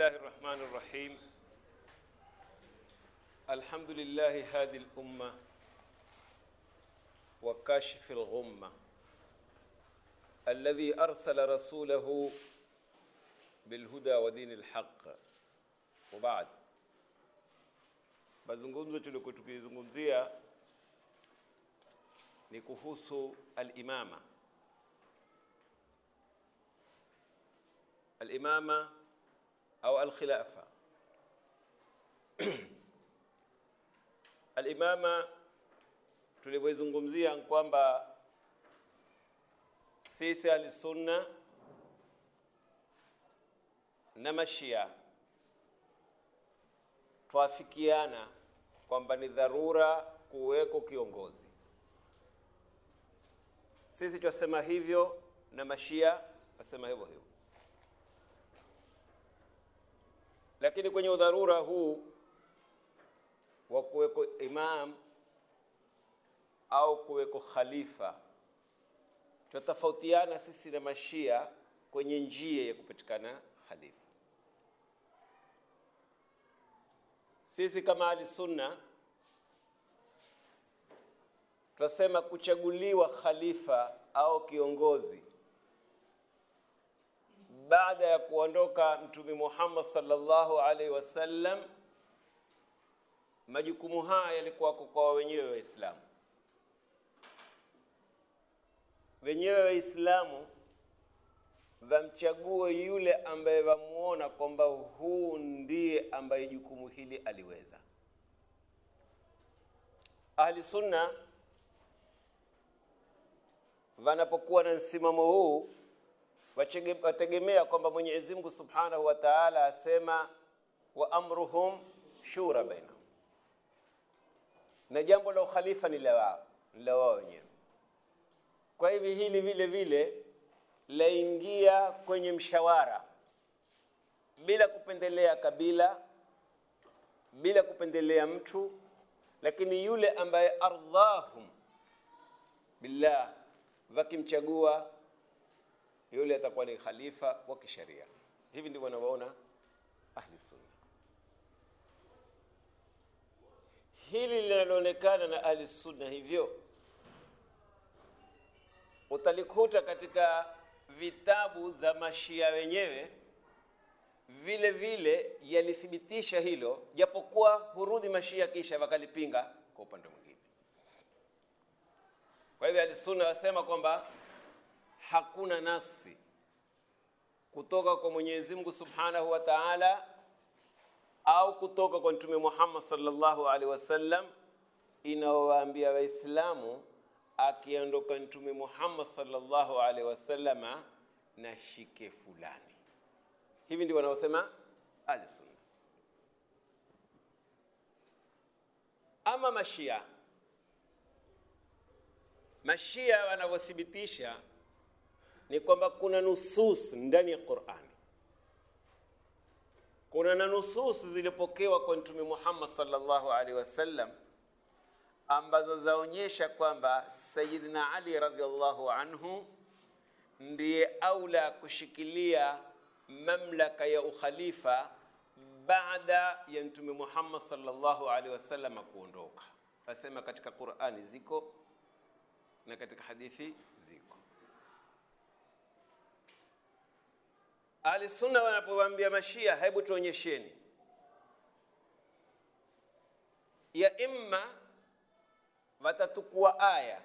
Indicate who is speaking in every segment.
Speaker 1: الله الرحمن الرحيم. الحمد لله هادي الأمة وكاشف الغمة الذي أرسل رسوله بالهدى ودين الحق. وبعد mazungumzo tulikuwa tukizungumzia ni kuhusu al-imama al-imama au alkhilafa alimama tulivyozungumzia kwamba sisi alisunna na mashia twafikiana kwamba ni dharura kuweko kiongozi. Sisi twasema hivyo na mashia wasema hivyo hivyo lakini kwenye udharura huu wa kuweko imam au kuweko khalifa tutatofautiana sisi na mashia kwenye njia ya kupatikana khalifa. Sisi kama ahli sunna tunasema kuchaguliwa khalifa au kiongozi baada ya kuondoka mtume Muhammad sallallahu alaihi wasallam majukumu haya yalikuwa kwa wenyewe waislamu. Wenyewe waislamu vamchague yule ambaye wamuona kwamba huu ndiye ambaye jukumu hili aliweza. Ahli sunna wanapokuwa na msimamo huu wategemea kwamba Mwenyezi Mungu Subhanahu wa Ta'ala asema wa amruhum shura baina, na jambo la ukhalifa ni la wao la wao wenyewe. Kwa hivi hili vile vile laingia kwenye mshawara bila kupendelea kabila, bila kupendelea mtu, lakini yule ambaye ardhahum billah, wakimchagua yule atakuwa ni khalifa wa kisheria. Hivi ndivyo wanavyoona ahli sunna. Hili linaloonekana na ahli sunna hivyo utalikuta katika vitabu za mashia wenyewe vile vile yalithibitisha hilo, japokuwa hurudhi mashia kisha wakalipinga kwa upande mwingine. Kwa hivyo ahli sunna wasema kwamba hakuna nasi kutoka kwa Mwenyezi Mungu Subhanahu wa Ta'ala au kutoka kwa Mtume Muhammad sallallahu alaihi wasallam inaowaambia Waislamu akiondoka Mtume Muhammad sallallahu alaihi wasallama na shike fulani. Hivi ndio wanaosema Ahlusunna. Ama Mashia, Mashia wanavyothibitisha ni kwamba kuna nusus ndani ya Qur'ani, kuna na nusus zilipokewa kwa Mtume Muhammad sallallahu alaihi wasallam ambazo zaonyesha kwamba Sayyidina Ali radhiallahu anhu ndiye aula kushikilia mamlaka ya ukhalifa baada ya Mtume Muhammad sallallahu alaihi wasallam kuondoka. Asema katika Qur'ani ziko na katika hadithi ziko. Ahli sunna wanapowaambia mashia, hebu tuonyesheni ya imma watatukua aya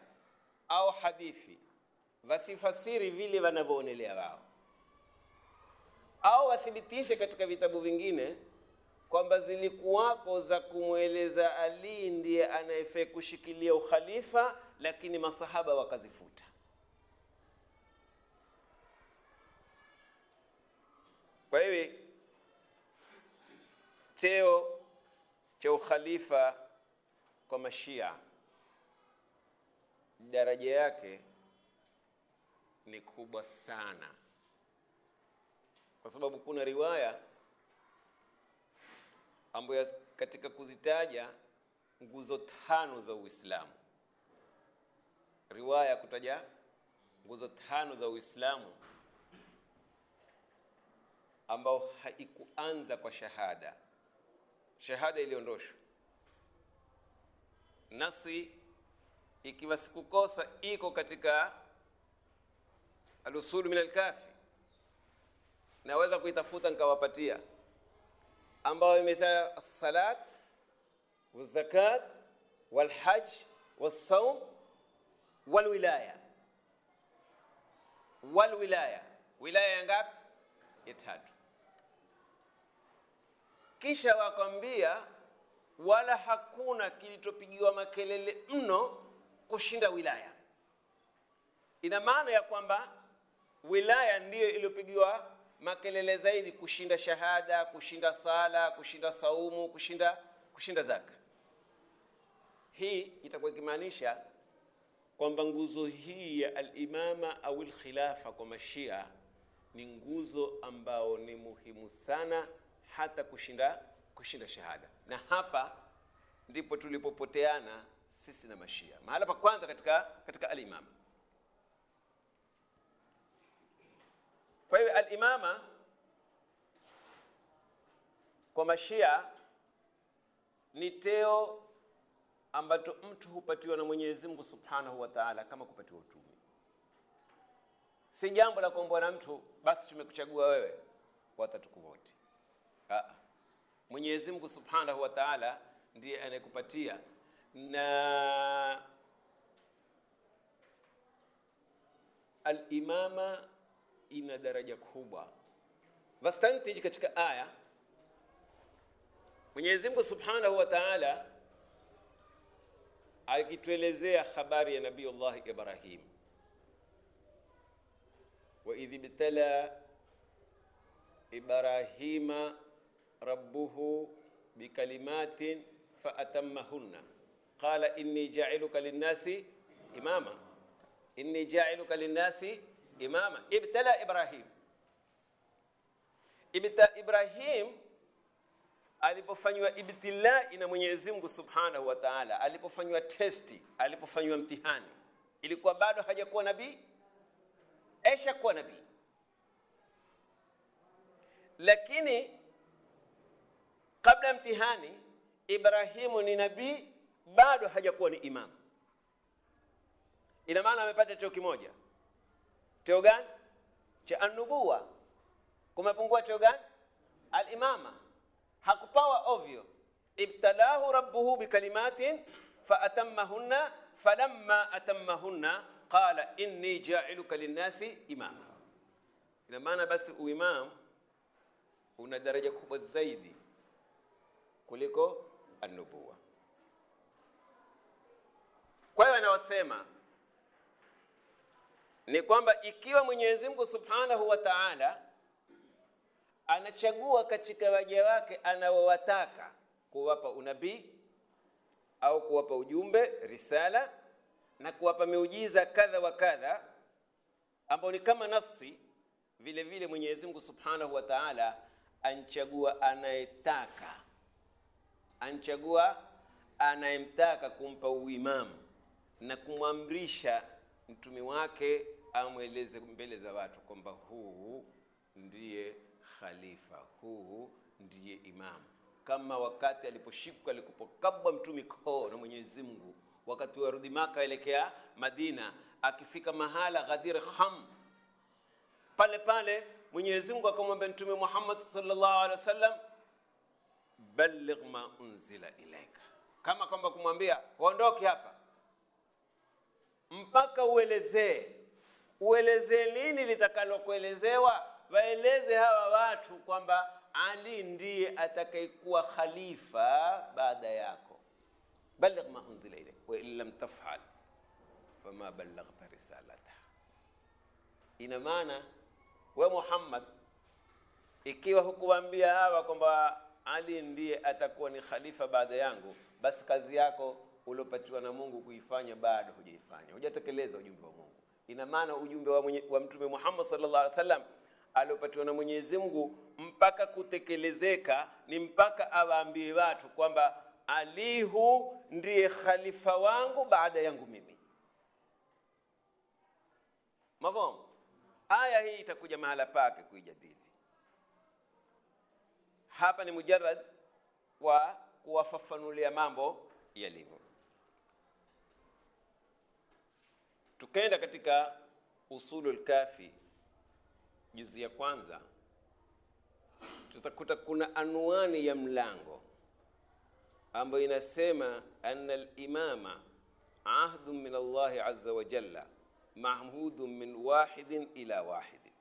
Speaker 1: au hadithi wasifasiri vile wanavyoonelea wao, au wathibitishe katika vitabu vingine kwamba zilikuwako za kumweleza Ali ndiye anayefaa kushikilia ukhalifa, lakini masahaba wakazifuta. Kwa hivi cheo cha ukhalifa kwa mashia daraja yake ni kubwa sana, kwa sababu kuna riwaya ambayo katika kuzitaja nguzo tano za Uislamu, riwaya kutaja nguzo tano za Uislamu ambao haikuanza kwa shahada. Shahada iliondoshwa. Nasi ikiwa sikukosa iko katika alusulu min alkafi naweza kuitafuta nikawapatia. Ambao imesema salat wazakat walhaj wasaum walwilaya. Walwilaya. Wilaya ya ngapi? Ya tatu kisha wakwambia wala hakuna kilichopigiwa makelele mno kushinda wilaya. Ina maana ya kwamba wilaya ndiyo iliyopigiwa makelele zaidi kushinda shahada kushinda sala kushinda saumu kushinda kushinda zaka. Hii itakuwa ikimaanisha kwamba nguzo hii ya alimama au lkhilafa kwa mashia ni nguzo ambao ni muhimu sana hata kushinda kushinda shahada. Na hapa ndipo tulipopoteana sisi na mashia. Mahala pa kwanza katika katika alimama. Kwa hiyo alimama kwa mashia ni teo ambacho mtu hupatiwa na mwenyezi mungu subhanahu wa taala kama kupatiwa utume. Si jambo la kuombwa na mtu basi tumekuchagua wewe watatuku wote mwenyezi mungu subhanahu wa taala ndiye anayekupatia. Na alimama ina daraja kubwa. Vastantij katika aya mwenyezi mungu subhanahu wa taala akituelezea habari ya Nabii Allah ibrahim waidh ibtala ibrahima rabbuhu bikalimatin faatammahunna qala inni jailuka linnasi imama. Inni jailuka linnasi imama. Ibtala ibrahim. Ibta ibrahim alipofanywa ibtilai na mwenyezi mungu subhanahu wa taala alipofanywa testi alipofanywa mtihani ilikuwa bado hajakuwa nabii? Aishakuwa nabii. Lakini kabla ya mtihani ibrahimu ni nabii bado hajakuwa ni imamu ina maana amepata cheo kimoja. Cheo gani? Cha anubuwa kumepungua cheo gani? Alimama. Hakupawa ovyo. Ibtalahu rabbuhu bikalimatin faatammahunna falamma atammahunna qala inni jailuka linnasi imama. Ina maana basi uimam una daraja kubwa zaidi kuliko anubuwa kwa hiyo anaosema ni kwamba ikiwa mwenyezi mungu subhanahu wa taala anachagua katika waja wake anaowataka kuwapa unabii au kuwapa ujumbe risala na kuwapa miujiza kadha wa kadha ambao ni kama nafsi vile vile mwenyezi mungu subhanahu wa taala anchagua anayetaka anchagua anayemtaka kumpa uimamu na kumwamrisha mtumi wake amweleze mbele za watu kwamba huu ndiye khalifa huu ndiye imamu kama wakati aliposhikwa alikupokabwa mtumi koo na mwenyezi mungu wakati warudi maka elekea madina akifika mahala ghadir kham pale pale mwenyezi mungu akamwambia mtume muhammad sallallahu alaihi wasallam balligh ma unzila ilaika. Kama kwamba kumwambia uondoke hapa. Mpaka uelezee. Uelezee nini litakalokuelezewa? Waeleze hawa watu kwamba ali ndiye atakayekuwa khalifa baada yako. Balligh ma unzila ilaik. Wain lam tafal fama ballaghta risalata ina maana we muhammad ikiwa hukuwambia hawa kwamba ali ndiye atakuwa ni khalifa baada yangu. Basi kazi yako uliopatiwa na mungu kuifanya bado hujaifanya. Hujatekeleza ujumbe wa mungu. Ina maana ujumbe wa, mwenye, wa mtume muhammad sallallahu alaihi wasallam aliopatiwa na mwenyezi mungu mpaka kutekelezeka ni mpaka awaambie watu kwamba alihu ndiye khalifa wangu baada yangu mimi. Mavomo aya hii itakuja mahala pake kuijadili hapa ni mujarad wa kuwafafanulia mambo yalivyo. Tukaenda katika usulul kafi juzi ya kwanza. Tutakuta kuna anwani ya mlango ambayo inasema anna limama ahdun min allahi azza wa jalla min wahidin ila wahidin.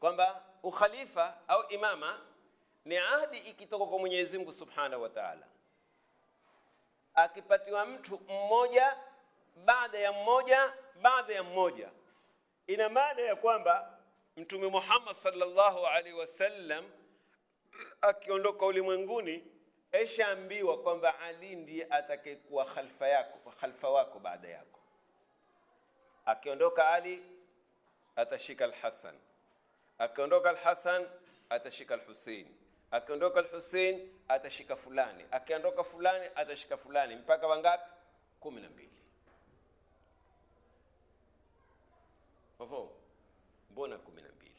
Speaker 1: Kwamba ukhalifa au imama ni ahdi ikitoka kwa mwenyezi mungu subhanahu wa taala. Akipatiwa mtu mmoja baada ya mmoja baada ya mmoja. Ina maana ya kwamba mtume muhammad sallallahu alaihi wasallam akiondoka ulimwenguni eshaambiwa kwamba ali ndiye atakayekuwa khalfa yako khalfa wako baada yako. Akiondoka ali atashika alhasan akiondoka alhasan atashika alhusein akiondoka alhusein atashika fulani akiondoka fulani atashika fulani mpaka wangapi kumi na mbili? Mbona kumi na mbili?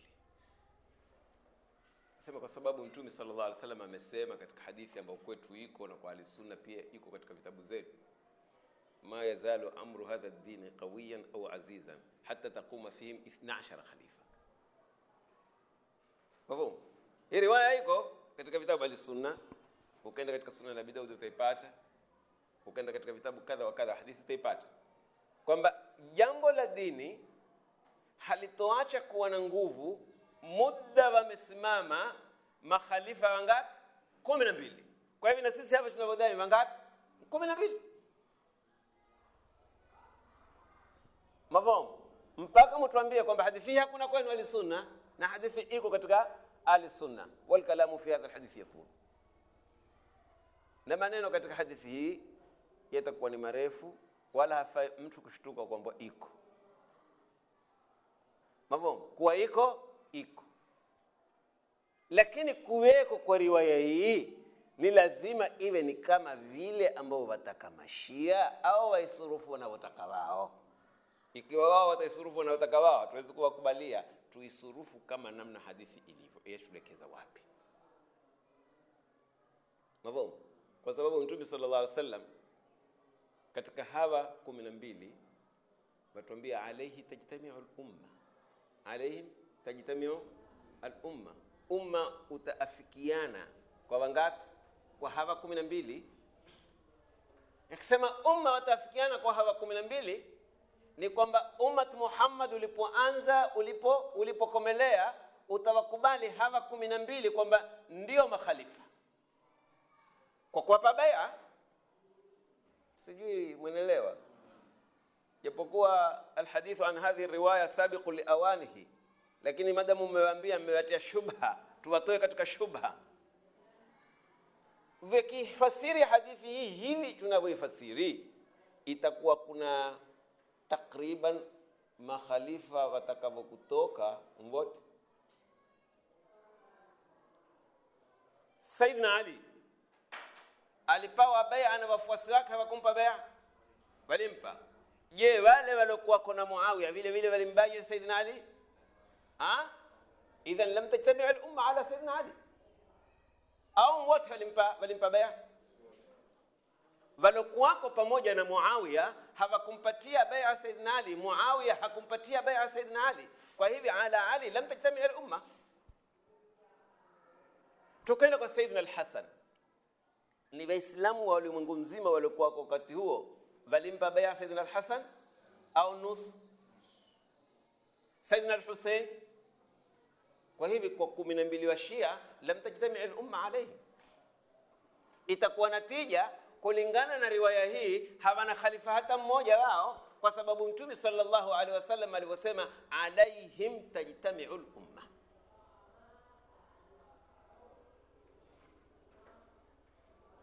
Speaker 1: Sema kwa sababu Mtume sallallahu alaihi wasallam amesema katika hadithi ambayo kwetu iko na kwa alisunna pia iko katika vitabu zetu, ma yazalu amru hadha ad-din qawiyan au azizan hatta taquma fihim 12 khalifa. Mafhumu? Hii riwaya iko katika vitabu ahlisunna, ukaenda katika sunna Abi Daud utaipata, ukaenda katika vitabu kadha wa kadha hadithi utaipata. Kwamba jambo la dini halitoacha kuwa na nguvu muda wamesimama makhalifa wangapi kumi na mbili. Kwa hivyo na sisi hapa tunavyodhani wangapi kumi na mbili. Mavomo mpaka mtuambie kwamba hadithi hii hakuna kwenu ahli sunna na hadithi iko katika ahli sunna walkalamu fi hadha alhadithi yatul na maneno katika hadithi hii yatakuwa ni marefu wala hafai mtu kushtuka kwamba iko. Mambo kuwa iko iko. Lakini kuweko kwa riwaya hii ni lazima iwe ni kama vile ambao wataka mashia au waisurufu wanavyotaka wao. Ikiwa wao wataisurufu wanavyotaka wao tuwezi kuwakubalia tuisurufu kama namna hadithi ilivyo. Yatulekeza wapi? Mavomo kwa sababu mtume sallallahu alaihi wasallam katika hawa kumi na mbili watuambia alaihi tajtamiu lumma alaihim tajtamiu alumma. Umma utaafikiana kwa wangapi? Kwa hawa kumi na mbili. Akisema umma wataafikiana kwa hawa kumi na mbili ni kwamba ummat muhammad ulipoanza ulipo ulipokomelea utawakubali hawa kumi na mbili kwamba ndio makhalifa. Kwa kuwapa baya sijui mwenelewa japokuwa alhadithu an hadhihi riwaya sabiqu liawanihi lakini madamu mmewaambia mmewatia shubha tuwatoe katika shubha. Vikifasiri hadithi hii hivi tunavyoifasiri itakuwa kuna takriban makhalifa watakavyokutoka wote. saidna ali. Alipawa baya na wafuasi wake hawakumpa baya walimpa. Je wale waliokuwako na muawiya vile vile walimbaje saidina ali? Ha? Idhan lam tajtami al-umma ala saidina ali. Au wote walimpa walimpa baya walokuwako pamoja na muawiya hawakumpatia bai'a saidina ali muawiya hakumpatia bai'a saidina ali. Kwa hivi ala ali lam tajtami al-umma tukaenda kwa saidina al-hasan. Ni waislamu wa ulimwengu mzima waliokuwa wakati huo walimpa bai'a saidina al-hasan au nusu. Saidina al-husein kwa hivi kwa kumi na mbili wa shia lam tajtami al-umma alayhi. Itakuwa natija kulingana na riwaya hii hawana khalifa hata mmoja wao kwa sababu mtume sallallahu alaihi wasallam alivyosema alaihim tajtamiu lumma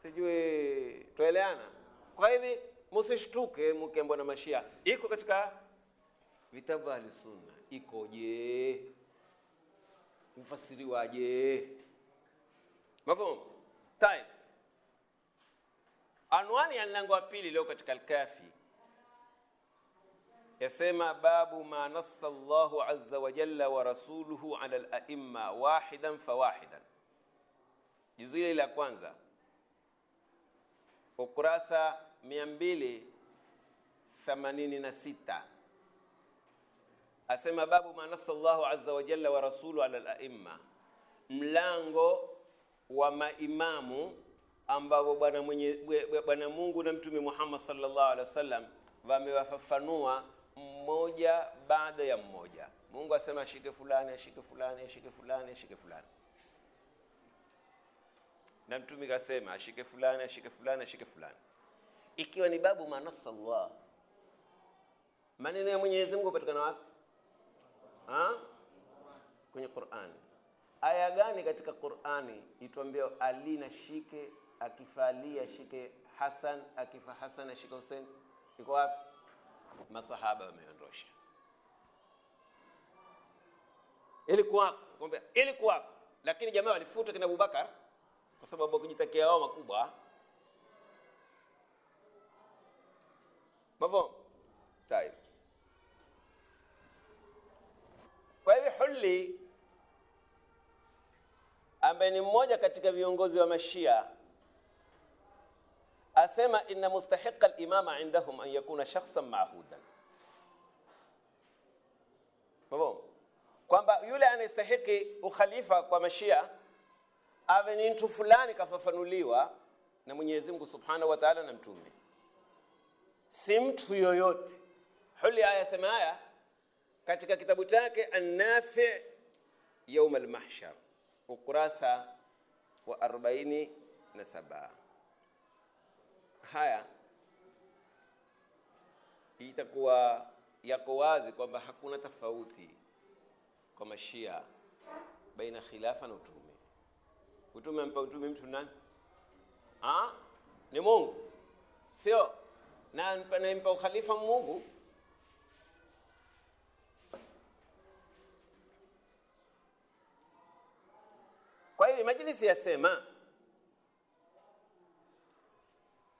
Speaker 1: sijui tueleana? Kwa hivi msishtuke mkembwa na mashia. Iko katika vitabu ahli sunna. Ikoje? Mfasiriwaje? Mafhum time anwani ya mlango wa pili leo katika alkafi yasema babu ma nassa Allahu azza wa jalla wa rasuluhu ala al-a'imma wahidan fawahidan juzu ile la kwanza. Ukurasa 286 asema babu ma nassa Allahu azza wa jalla wa rasuluhu ala al-a'imma. Mlango wa maimamu ambao bwana mwenye bwana Mungu na mtume Muhammad sallallahu alaihi wasallam wamewafafanua mmoja baada ya mmoja. Mungu asema ashike fulani, ashike fulani, ashike fulani, ashike fulani, na mtume kasema ashike fulani, ashike fulani, ashike fulani, ikiwa ni babu manasallah. Maneno ya Mwenyezi Mungu hupatikana wapi? Ha? Kwenye Qur'ani. Aya gani katika Qur'ani ituambia alina shike akifa Ali ashike Hasan, akifa Hasan ashike Hussein? Iko wapi? Masahaba wameondosha. Ilikuwako, kwambia ilikuwako, lakini jamaa walifuta kina Abubakar kwa sababu kujitakia wao makubwa. mafo tayib. Kwa hivyo Hulli ambaye ni mmoja katika viongozi wa Mashia asema inna mustahiqa al-imama indahum an yakuna shakhsan ma'hudan. Mabo kwamba yule anastahiki ukhalifa kwa Mashia awe ni mtu fulani kafafanuliwa na Mwenyezi Mungu Subhanahu wa Ta'ala na mtume, si mtu yoyote. Huli aya sema haya katika kitabu chake An-Nafi' Yawm al-Mahshar ukurasa wa 47 haya itakuwa yako wazi kwamba hakuna tofauti kwa mashia baina khilafa na utume. Utume ampa utume mtu nani? Ha? ni mungu. Sio? Na ukhalifa mungu? Kwa hiyo majlisi yasema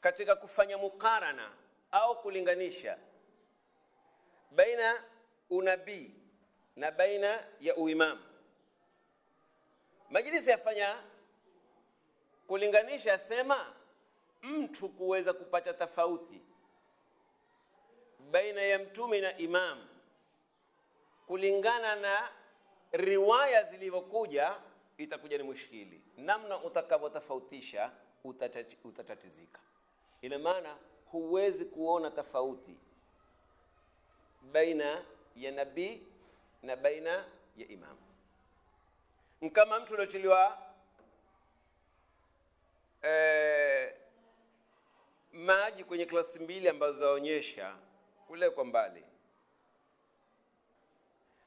Speaker 1: katika kufanya mukarana au kulinganisha baina unabii na baina ya uimamu majlisi yafanya kulinganisha sema mtu kuweza kupata tofauti baina ya mtume na imamu kulingana na riwaya zilivyokuja itakuja ni mushkili. Namna utakavyotofautisha utatatizika ina maana huwezi kuona tofauti baina ya nabii na baina ya imamu kama mtu uliotiliwa eh, maji kwenye klasi mbili ambazo zaonyesha kule kwa mbali.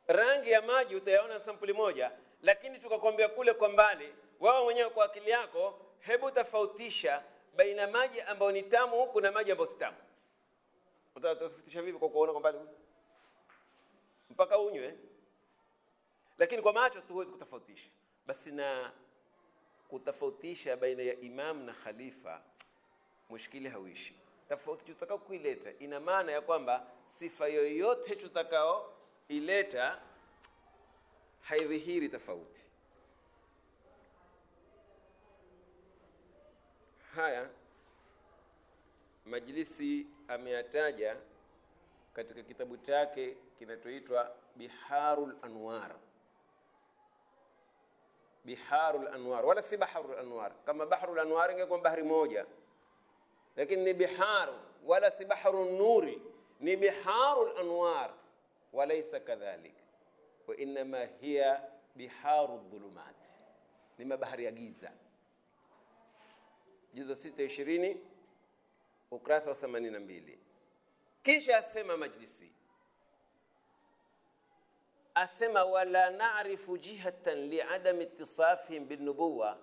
Speaker 1: Rangi ya maji utayaona sampuli moja lakini tukakwambia kule kwa mbali wao mwenyewe kwa akili yako hebu tofautisha baina maji ambayo ni tamu kuna maji ambayo si tamu. Utatofautisha vipi kwa kuona kwa mbali mpaka unywe. Lakini kwa macho tu huwezi kutofautisha. Basi na kutofautisha baina ya imam na khalifa mushkili hauishi. Tofauti tutakao kuileta ina maana ya kwamba sifa yoyote tutakao ileta haidhihiri tofauti haya majlisi ameyataja katika kitabu chake kinachoitwa biharul anwar. Biharul anwar wala si baharul anwar. Kama baharul anwar ingekuwa bahari moja. Lakini ni biharu wala si Baharun nuri ni biharul anwar. Walaisa kadhalik. Wa inma hiya biharu dhulumat. Ni mabahari ya giza juzo 620 ukurasa wa 82 kisha asema majlisi asema wala na'rifu jihatan li'adam ittisafihim bin-nubuwa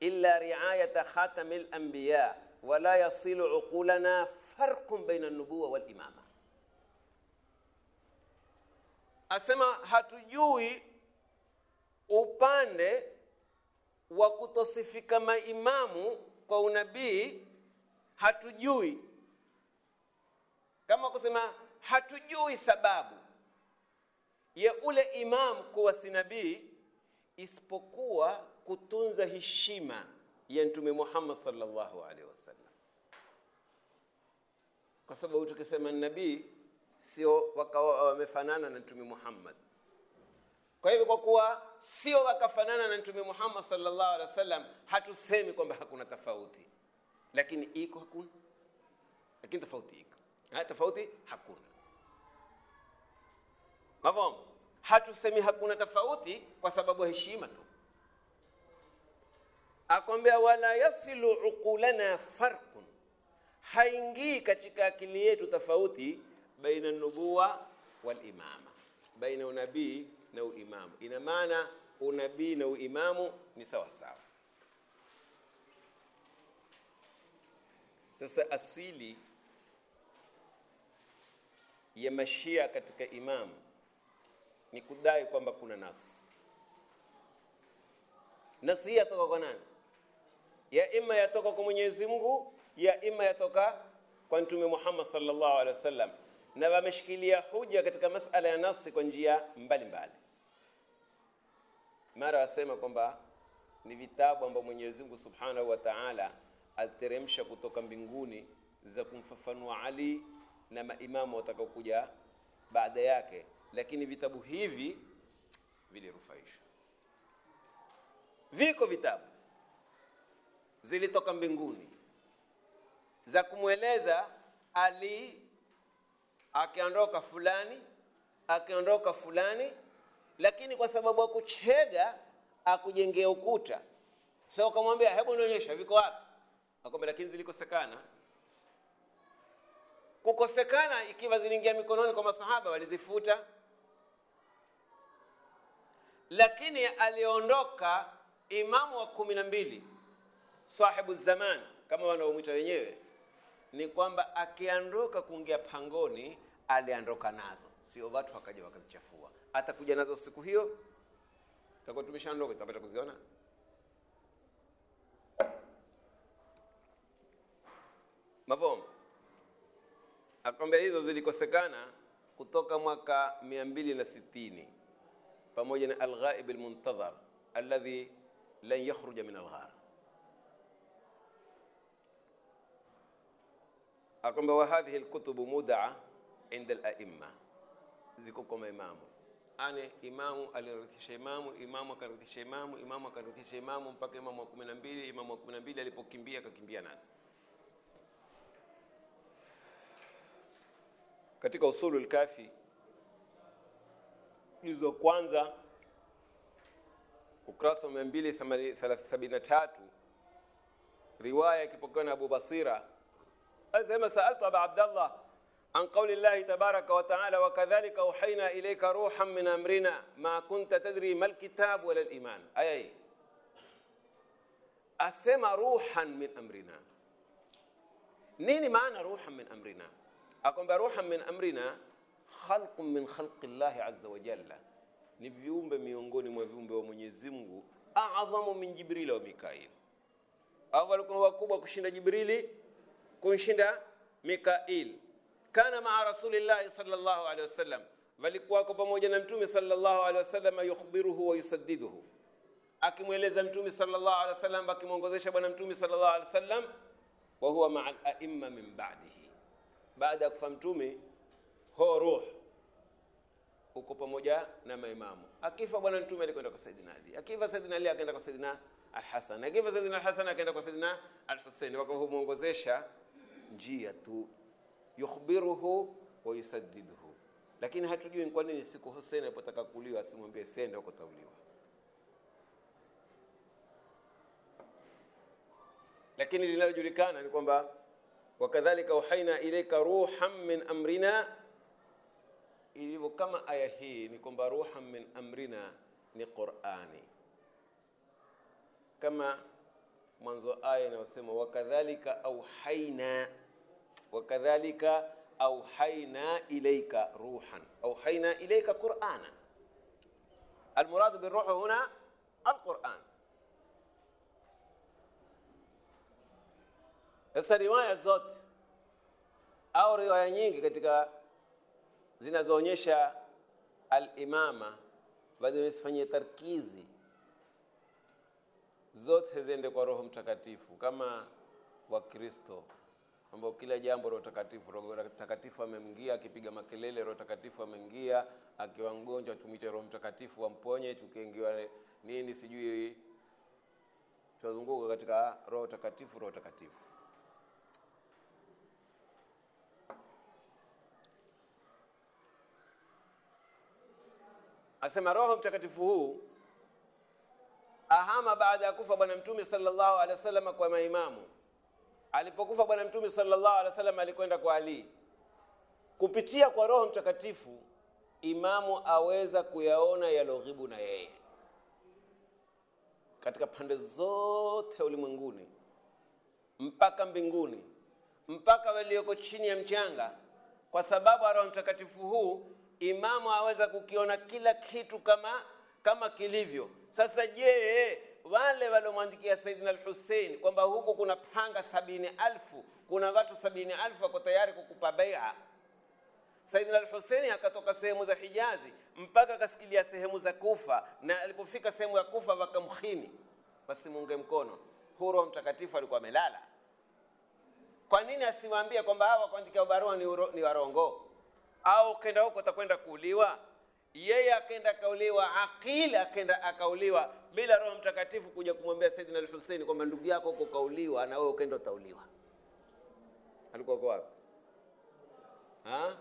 Speaker 1: illa ri'ayata khatamil anbiya wala yasilu uqulana farqun baina an-nubuwa wal imama asema hatujui upande wa kutosifika maimamu kwa unabii hatujui kama kusema hatujui sababu ya ule imam kuwa si nabii isipokuwa kutunza heshima ya mtume Muhammad sallallahu alaihi wasallam, kwa sababu tukisema nabii sio wakawa wamefanana na mtume Muhammad. Kwa hivyo kwa kuwa sio wakafanana na mtume Muhammad sallallahu alaihi wasallam, hatusemi kwamba hakuna tofauti, lakini iko hakuna, lakini tofauti iko, ha, tofauti hakuna. Mafhumu? Hatusemi hakuna tofauti kwa sababu heshima tu. Akwambia wala yasilu uqulana farqun, haingii katika akili yetu tofauti baina nubuwa wal imama, baina unabii na uimamu. Ina maana unabii na uimamu ni sawa sawa. Sasa asili ya mashia katika imamu ni kudai kwamba kuna nasi. Nasi hii yatoka kwa nani? Ya ima yatoka kwa Mwenyezi Mungu, ya ima yatoka kwa Mtume Muhammad sallallahu alaihi wasallam, na wameshikilia huja katika masala ya nasi kwa njia mbalimbali. Mara wasema kwamba ni vitabu ambavyo Mwenyezi Mungu subhanahu wa taala aziteremsha kutoka mbinguni za kumfafanua Ali na maimamu watakaokuja baada yake. Lakini vitabu hivi vilirufaishwa. Viko vitabu. Zilitoka mbinguni. Za kumweleza Ali akiondoka fulani akiondoka fulani, lakini kwa sababu akuchega akujengea ukuta. Sasa so, ukamwambia hebu nionyesha viko wapi? Akwambia lakini zilikosekana. Kukosekana ikiwa ziliingia mikononi kwa masahaba walizifuta lakini aliondoka imamu wa kumi na mbili sahibu zaman kama wanaomwita wenyewe, ni kwamba akiandoka kuingia pangoni aliandoka nazo, sio watu wakaja wakazichafua. Atakuja nazo siku hiyo, tutakuwa tumeshaondoka, tutapata kuziona. Mavomo akwambia hizo zilikosekana kutoka mwaka mia mbili na sitini pamoja na alghaib almuntadhar alladhi lan yakhruja min alghar. Akwamba wa hadhihi alkutubu mudaa inda alaimma, ziko kwa maimamu. Ane imamu alirithisha imamu, imamu akarithisha imamu, imamu akarithisha imamu mpaka imamu wa kumi na mbili. Imamu wa kumi na mbili alipokimbia akakimbia nasi Katika usulu lkafi juzo wa kwanza ukurasa wa mia mbili sabini na tatu riwaya ikipokewa na Abu Basira asema saaltu aba Abdallah an qauli llahi tabaraka wa taala wakadhalika auhaina ilaika ruhan min amrina ma kunta tadri ma lkitabu wala liman. Aya hii asema ruhan min amrina. Nini maana ruhan min amrina? Akwambia ruhan min amrina khalqun min khalqi llahi azza wa jalla, ni viumbe miongoni mwa viumbe wa Mwenyezi Mungu, adhamu min Jibrili wa Mikail. Au walikuwa wakubwa kushinda Jibrili, kushinda Mikail. Kana maa rasulillahi sallallahu alaihi wasallam, walikuwako pamoja na Mtume sallallahu alaihi wasallam, yukhbiruhu wa yusaddiduhu, akimweleza Mtume sallallahu alaihi wasallam, akimwongozesha Bwana Mtume sallallahu alaihi wasallam, wa huwa maa al-aimma min ba'dihi, baada ya kufa Mtume ho ruh uko pamoja na maimamu. Akifa bwana mtume alikwenda kwa Saidina Ali, akifa Saidina Ali akaenda kwa Saidina alhasan. Akifa Saidina Al-Hasan akaenda kwa Saidina Al-Husaini, wakamwongozesha njia tu, yukhbiruhu wa yusaddiduhu. Lakini hatujui kwa nini siku Hussein alipotaka kuuliwa asimwambie senda huko tauliwa. Lakini linalojulikana ni kwamba wakadhalika uhaina ilaika ruhan min amrina ilivyo kama aya hii ni kwamba ruhan min amrina ni Qur'ani, kama mwanzo aya inayosema wakadhalika auhaina, wakadhalika auhaina ilaika ruhan, auhaina ilaika Qur'ana. Almuradu biruhi huna alquran. Sasa riwaya zote au riwaya nyingi katika zinazoonyesha alimama wazifanyie tarkizi zote ziende kwa roho mtakatifu kama wakristo ambao kila jambo roho takatifu roho takatifu amemngia akipiga makelele roho takatifu ameingia akiwa mgonjwa tumwite roho mtakatifu amponye tukiingiwa nini sijui. Tunazunguka katika roho takatifu roho takatifu asema roho mtakatifu huu ahama baada ya kufa bwana mtume sallallahu alaihi wasallam kwa maimamu alipokufa bwana mtume sallallahu alaihi wasallam alikwenda kwa ali. Kupitia kwa roho mtakatifu imamu aweza kuyaona yaloghibu na yeye. Katika pande zote ulimwenguni mpaka mbinguni mpaka walioko chini ya mchanga kwa sababu roho mtakatifu huu imamu aweza kukiona kila kitu kama kama kilivyo. Sasa je wale waliomwandikia saidina al-Hussein kwamba huku kuna panga sabini alfu kuna watu sabini alfu wako tayari kukupa beia saidina al-Hussein akatoka sehemu za Hijazi mpaka akasikilia sehemu za Kufa na alipofika sehemu ya Kufa wakamkhini. Wasimunge mkono huro Mtakatifu alikuwa amelala. Kwa nini asiwaambie kwamba hawa kuandikia barua ni, ni warongo? Au ukenda huko utakwenda kuuliwa? Yeye akenda akauliwa aqil akenda akauliwa bila roho mtakatifu kuja kumwambia saidina al-Hussein kwamba ndugu yako huko kauliwa na wewe ukenda utauliwa. Alikuwa uko wapi? Ha?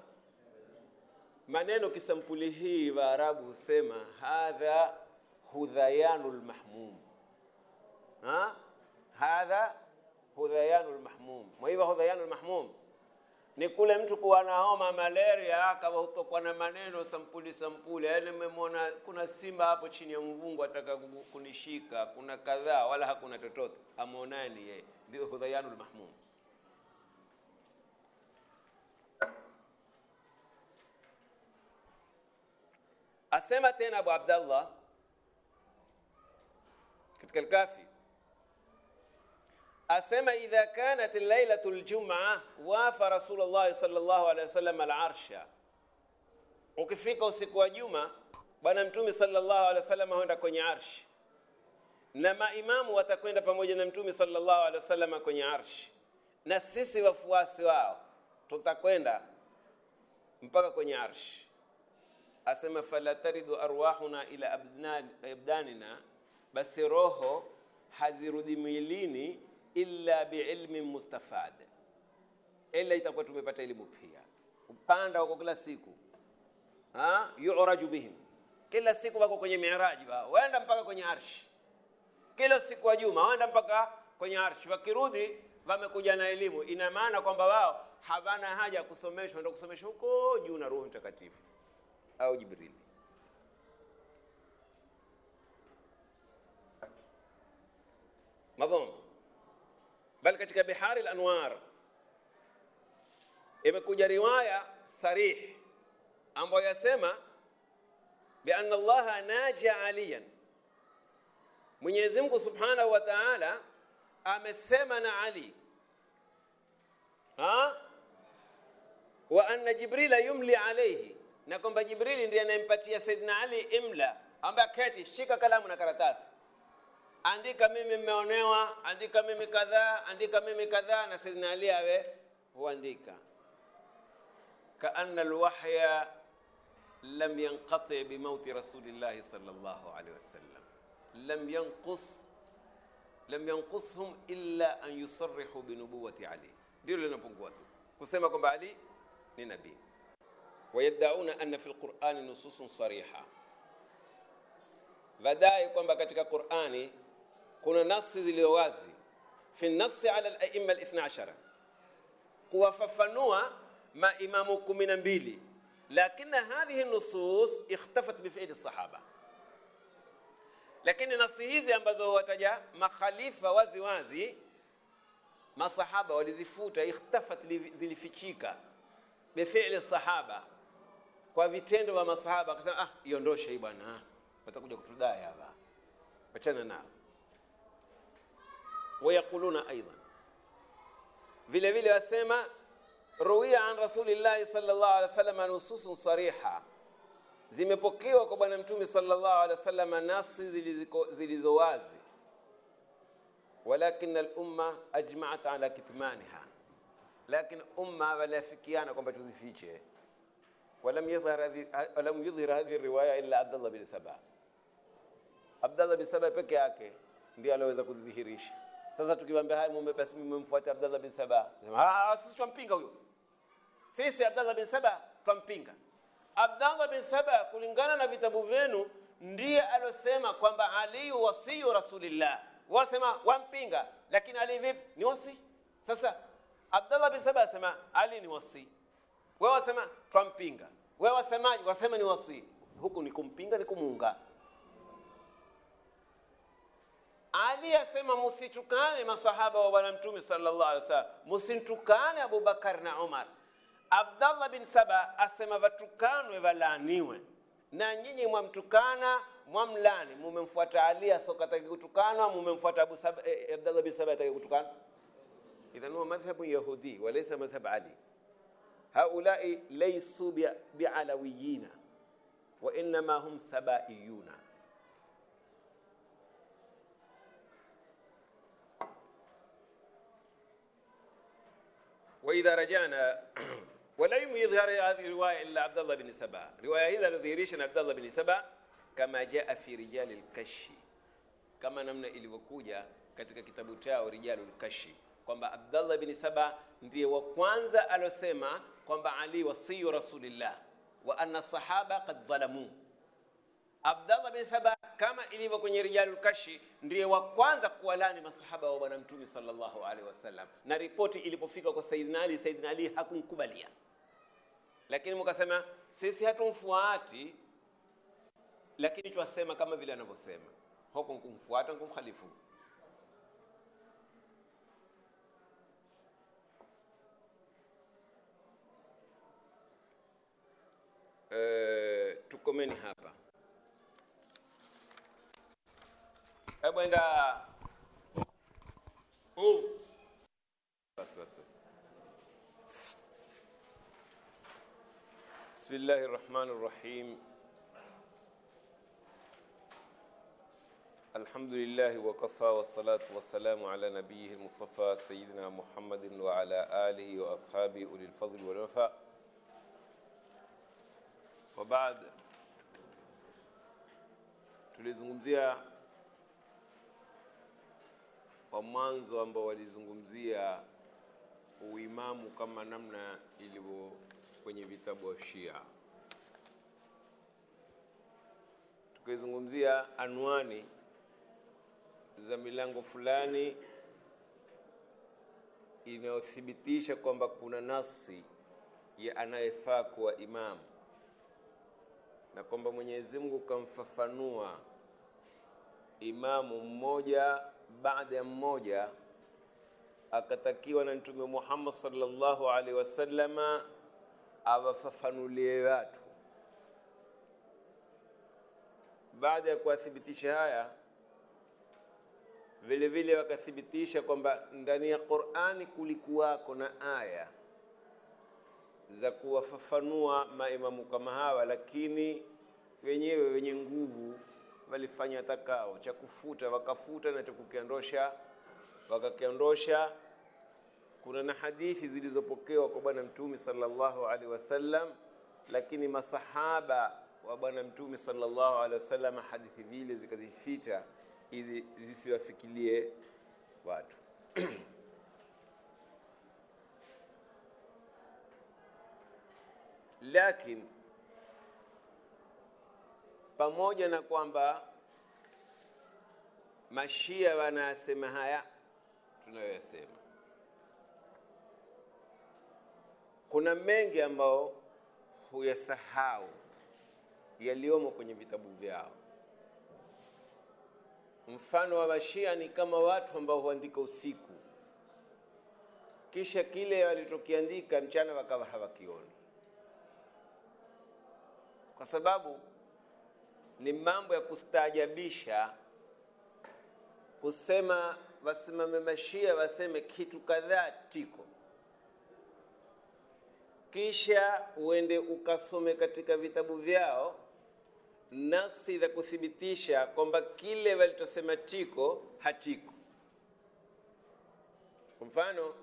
Speaker 1: Maneno kisampuli hii waarabu husema hadha hudhayanul mahmum. Ha? Hadha hudhayanul mahmum. Mwaiva hudhayanul mahmum ni kule mtu kuwa na homa malaria akawa hutokwa na maneno sampuli sampuli. Yaani nimemwona kuna simba hapo chini ya mvungu ataka kunishika. Kuna kadhaa wala hakuna totote amwonani yeye. Ndio hudhayanul asema tena abu abdallah katika lkafi asema idha kanat lailatu ljuma wafa rasulullah sallallahu alaihi wasallam alarsha. Ukifika usiku wa juma bwana mtume sallallahu alaihi wasallam huenda kwenye arshi. Na maimamu watakwenda pamoja na mtume sallallahu alaihi wasallam kwenye arshi. Na sisi wafuasi wao tutakwenda mpaka kwenye arshi. Asema fala taridu arwahuna ila abdanina. Basi roho hazirudi mwilini illa biilmin mustafad. Ila itakuwa tumepata elimu pia. Upanda wako kila siku. Ha? Yuraju bihim. Kila siku wako kwenye miraji waenda mpaka kwenye arshi. Kila siku wa juma waenda mpaka kwenye arshi. Wakirudi wamekuja na elimu. Ina maana kwamba wao hawana haja ya kusomeshwa ndio kusomeshwa huko juu na roho mtakatifu. Au jibrili. Madhum bal katika bihari al-anwar. Imekuja riwaya sarih ambayo yasema bianna llaha naja aliyan. Mwenyezi mungu subhanahu wa taala amesema na ali. Ha? wa anna jibrila yumli alayhi. Na kwamba jibrili ndiye anayempatia saidina ali imla ambaye keti shika kalamu na karatasi andika mimi mmeonewa andika mimi kadhaa andika mimi kadhaa na saidina ali awe huandika kaana alwahya lam yanqati bimauti rasulillahi sallallahu alaihi wasallam lam yanqus lam yanqushum illa an yusarrihu binubuwati ali ndio linapungua tu kusema kwamba ali ni nabii wayaddauna anna fi lqurani nususun sariha vadai kwamba katika qurani kuna nasi zilizo wazi. Fi nasi ala al-aimma al-12 kuwafafanua maimamu kumi na mbili. Lakini hadhihi nusus ikhtafat bifili sahaba. Lakini nasi hizi ambazo wataja makhalifa wazi wazi masahaba walizifuta ikhtafat zilifichika bifili sahaba. Kwa vitendo vya masahaba akasema ah iondoshe hii bwana. Watakuja kutudai hapa. Wachana nao wayaquluna aidan vile vile wasema ruwiya an rasulillahi sallallahu alaihi wasallam nususun sariha zimepokewa kwa bwana mtume sallallahu alaihi wasallam nasi zilizo wazi walakin al-umma ajma'at ala kitmaniha lakini umma waliafikiana kwamba tuzifiche walam yudhhir hadhihi riwaya illa Abdullah bin Saba Abdullah bin Saba peke yake ndiye aliyeweza kudhihirisha sasa tukiwaambia haya mume basi mmemfuata Abdallah bin Saba. Ah sisi twampinga huyo sisi Abdallah bin Saba twampinga. Abdallah bin Saba kulingana na vitabu vyenu ndiye alosema kwamba Ali wasiyu rasulillah. Wasema wampinga. Lakini Ali vipi? Ni wasi. Sasa Abdallah bin Saba asema Ali ni wasi. Wewe wasema twampinga. Wewe wasemaje? Wasema ni wasi. Huku ni kumpinga ni kumuunga ali asema musitukane masahaba wa bwana mtume sallallahu alaihi wasallam, musimtukane Abubakar na Umar. Abdallah bin Saba asema vatukanwe valaniwe na nyinyi mwamtukana mwamlani. Mumemfuata Ali asokataki kutukanwa, mumemfuata Abu Saba, eh, eh bin Saba ataki kutukana Idhan huwa madhhabu yahudi walaisa madhhab Ali. Haulai laysu bialawiyina bi wa innama hum sabaiyuna وإذا رجعنا ولا يظهر هذه الرواية إلا عبد الله بن سبأ. رواية إذا نظهرش عبد الله بن سبأ كما جاء في رجال الكشي كما نمنا إلي وكوجا كتك كتاب تاو رجال الكش كما عبد الله بن سبأ ندي وكوانزا ألو سيما كما علي وصي رسول الله. وأن الصحابة قد ظلموه. Abdullah bin Saba kama ilivyo kwenye rijalul kashi ndiye wa kwanza kuwalani masahaba wa bwana mtume sallallahu alaihi wasallam, na ripoti ilipofika kwa Saidina Ali, Saidina Ali hakumkubalia, lakini mukasema sisi hatumfuati, lakini twasema kama vile anavyosema, huku kumfuata kumkhalifu. Uh, tukomeni hapa hebu enda bas, bas, bas. bismillahi rahmani rahim الحمد لله وكفى والصلاة والسلام على نبيه المصطفى سيدنا محمد وعلى آله وأصحابه أولي الفضل والوفاء وبعد tulizungumzia wa mwanzo ambao walizungumzia uimamu kama namna ilivyo kwenye vitabu vya Shia, tukizungumzia anwani za milango fulani inayothibitisha kwamba kuna nasi ya anayefaa kuwa imamu na kwamba Mwenyezi Mungu kamfafanua imamu mmoja baada ya mmoja, akatakiwa na Mtume Muhammad sallallahu alaihi wasallama awafafanulie watu. Baada ya kuwathibitisha haya, vile vile wakathibitisha kwamba ndani ya Qur'ani kulikuwako na aya za kuwafafanua maimamu kama hawa, lakini wenyewe wenye nguvu walifanya takao cha kufuta, wakafuta na cha kukiondosha wakakiondosha. Kuna na hadithi zilizopokewa kwa Bwana Mtume sallallahu alaihi wasallam, lakini masahaba wa Bwana Mtume sallallahu alaihi wasallam hadithi vile zikazifita ili zisiwafikilie watu lakini pamoja na kwamba mashia wanasema haya tunayoyasema, kuna mengi ambao huyasahau yaliyomo kwenye vitabu vyao. Mfano wa mashia ni kama watu ambao huandika usiku, kisha kile walichokiandika mchana wakawa hawakioni. Kwa sababu ni mambo ya kustaajabisha kusema wasimame mashia waseme kitu kadhaa tiko. Kisha uende ukasome katika vitabu vyao nasi za kuthibitisha kwamba kile walichosema tiko hatiko. Kwa mfano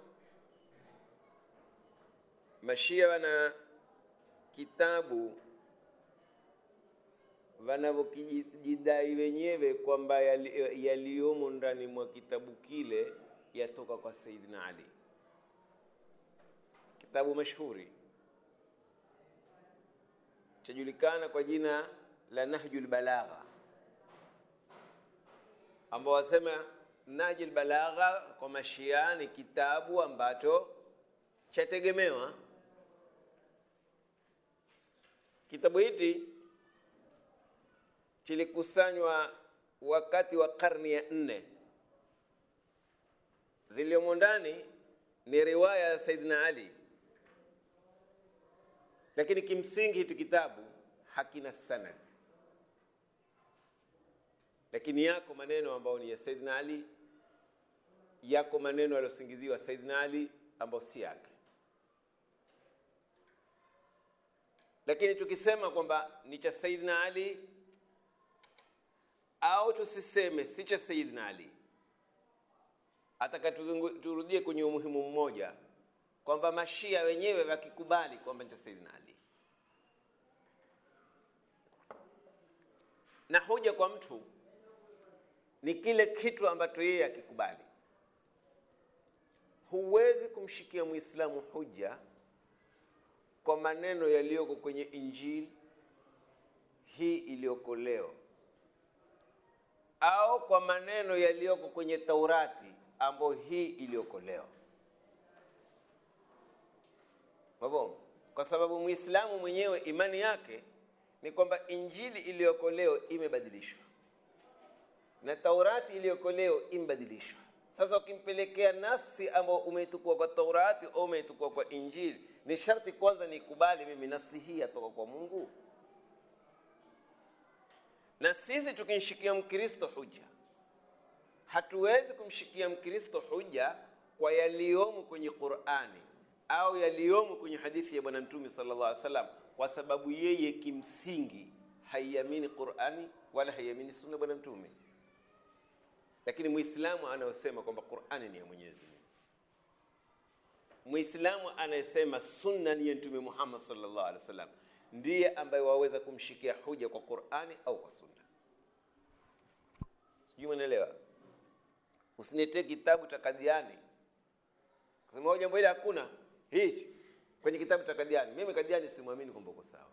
Speaker 1: mashia wana kitabu wanavyokijidai wenyewe kwamba yaliyomo yali- ndani mwa kitabu kile yatoka kwa Saidina Ali, kitabu mashuhuri chajulikana kwa jina la Nahjul Balagha, ambao wasema Nahjul Balagha kwa Mashia ni kitabu ambacho chategemewa. Kitabu hiki chilikusanywa wakati wa karni ya nne. Ziliomo ndani ni riwaya ya Saidina Ali, lakini kimsingi hiki kitabu hakina sanad, lakini yako maneno ambayo ni ya Saidina Ali, yako maneno yaliyosingiziwa Saidina Ali ambayo si yake. Lakini tukisema kwamba ni cha Saidina Ali au tusiseme si cha Sayyidina Ali, ataka turudie kwenye umuhimu mmoja kwamba mashia wenyewe wakikubali kwamba ni cha Sayyidina Ali, na hoja kwa mtu ni kile kitu ambacho yeye akikubali. Huwezi kumshikia Muislamu hoja kwa maneno yaliyoko kwenye Injili hii iliyoko leo au kwa maneno yaliyoko kwenye Taurati ambayo hii iliyoko leo. Kwa sababu Muislamu mwenyewe imani yake ni kwamba Injili iliyoko leo imebadilishwa na Taurati iliyoko leo imebadilishwa. Sasa ukimpelekea nafsi ambao umeitukua kwa Taurati au umeitukua kwa Injili, ni sharti kwanza nikubali mimi nasi hii yatoka kwa Mungu na sisi tukimshikia Mkristo huja, hatuwezi kumshikia Mkristo huja kwa yaliyomo kwenye Qur'ani au yaliyomo kwenye hadithi ya Bwana Mtume sallallahu alaihi wasallam, kwa sababu yeye kimsingi haiamini Qur'ani wala haiamini sunna Bwana Mtume. Lakini Muislamu anayosema kwamba Qur'ani ni ya Mwenyezi Mungu, Muislamu anayesema sunna ni ya Mtume Muhammad sallallahu alaihi wasallam ndiye ambaye waweza kumshikia huja kwa Qur'ani au kwa sunna. Sijui umeelewa? Usiniletee kitabu cha Kadiani kusema jambo hili hakuna hichi kwenye kitabu cha Kadiani. Mimi Kadiani simwamini kwamba uko sawa,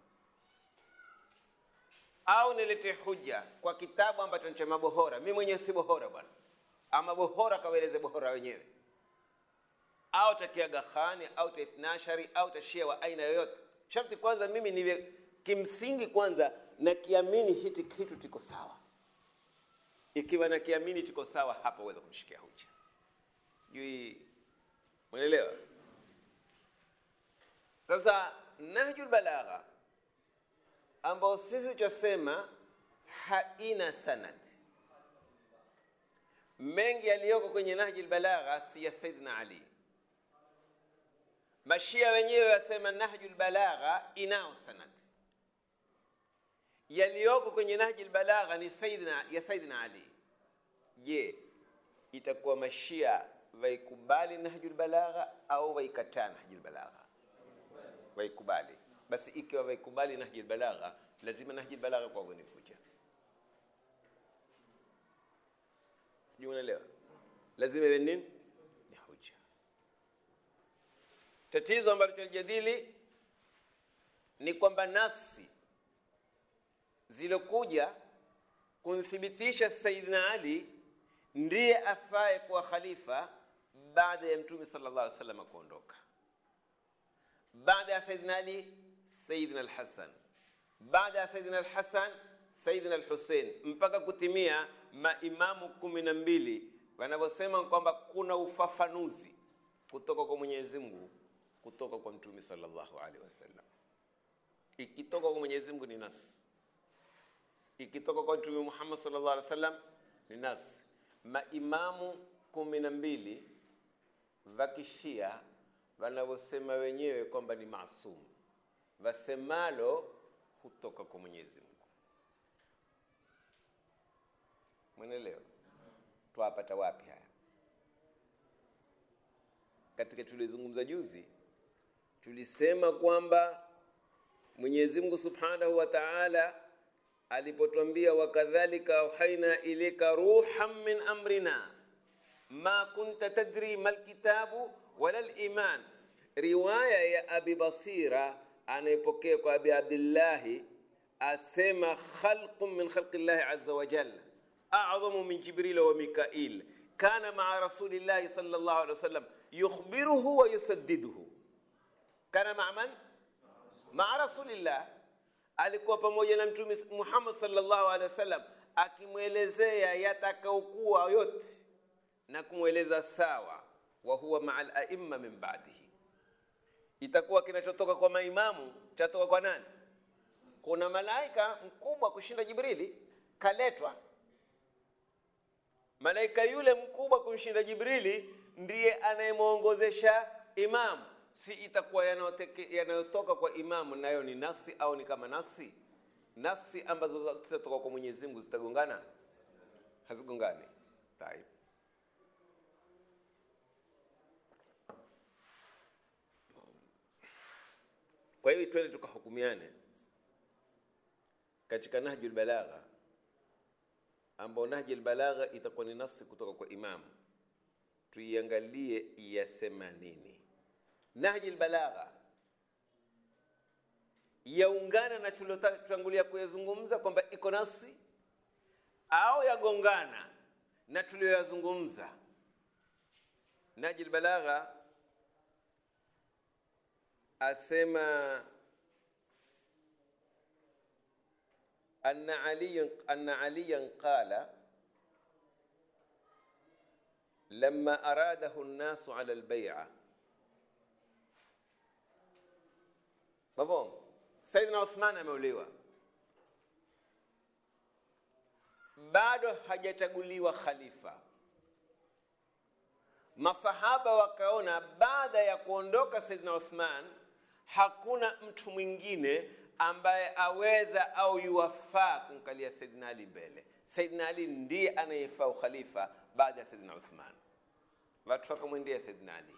Speaker 1: au nilete huja kwa kitabu ambacho ni cha mabohora. Mimi mwenyewe si bohora bwana, ama bohora kawaeleze bohora wenyewe, au cha Kiaga au cha Ithnashari au cha Shia wa aina yoyote sharti kwanza mimi niwe kimsingi kwanza nakiamini hiti kitu tiko sawa. Ikiwa nakiamini tiko sawa, hapa uweza kumshikia hoja. Sijui mwelewa? Sasa Nahjul Balagha ambao sisi twasema haina sanad, mengi yaliyoko kwenye Nahjul Balagha si ya saidna Ali. Mashia wenyewe wasema Nahjul Balagha inao sanad, yaliyoko kwenye Nahjul Balagha ni Saidina, ya Saidina Ali. Je, itakuwa Mashia waikubali Nahjul Balagha au waikataa Nahjul Balagha? Waikubali. Basi ikiwa waikubali Nahjul Balagha, lazima Nahjul Balagha kwao ni kuja. Sijui unaelewa? Lazima iwe nini? Ni hoja. Tatizo ambalo tunajadili ni kwamba nasi zilokuja kumthibitisha Saidina Ali ndiye afaye kuwa khalifa baada ya Mtume sallallahu alaihi wasallam kuondoka. Baada ya Saidina Ali, Saidina al-Hasan, baada ya Saidina al-Hasan, lhusein al-Hussein, mpaka kutimia maimamu kumi na mbili wanavyosema kwamba kuna ufafanuzi kutoka kwa Mwenyezi Mungu kutoka kwa Mtume sallallahu alaihi wasallam. Ikitoka kwa Mwenyezi Mungu ni nasi, ikitoka kwa Mtume Muhammad sallallahu alaihi wasallam ni nasi. Maimamu kumi na mbili vakishia wanavyosema wenyewe kwamba ni masum wasemalo hutoka kwa mwenyezi mungu. Mwenelewa twapata wapi haya? Katika tulizungumza juzi tulisema kwamba mwenyezi mungu subhanahu wa taala alipotwambia wakadhalika auhaina ilaika ruhan min amrina ma kunta tadri ma lkitabu wala liman riwaya ya abi basira anayepokea kwa abi abdillahi asema khalqun min khalqi llahi aza wajalla a'dhamu min jibrila wa mikail kana maa rasulillahi sal llahu alehi wasallam yukhbiruhu wa yusaddiduhu kana maa man? Maa rasulillah. Alikuwa pamoja na mtume muhammad sallallahu alaihi wasallam akimwelezea yatakaokuwa yote na kumweleza sawa wa huwa maa laimma min ba'dihi. Itakuwa kinachotoka kwa maimamu chatoka kwa nani? Kuna malaika mkubwa kushinda jibrili kaletwa. Malaika yule mkubwa kumshinda jibrili ndiye anayemwongozesha imamu si itakuwa yanayotoka kwa imamu nayo ni nasi au ni kama nasi? Nasi ambazo zitatoka kwa mwenyezi mungu zitagongana? Hazigongani. Kwa hiyo twende tukahukumiane katika nahjul balagha ambao nahjul balagha itakuwa ni nasi kutoka kwa imamu. Tuiangalie yasema nini Nahji Albalagha yaungana na tuliotangulia kuyazungumza kwamba iko nafsi au yagongana na tuliyoyazungumza. Nahji Albalagha asema anna ali anna ali qala lamma aradahu nnasu ala lbaia mafhum saidina uthman ameuliwa bado hajachaguliwa khalifa. Masahaba wakaona baada ya kuondoka saidina uthman hakuna mtu mwingine ambaye aweza au yuwafaa kumkalia saidina ali mbele saidina ali ndiye anayefaa ukhalifa baada ya saidina uthman watu wakamwendea saidina ali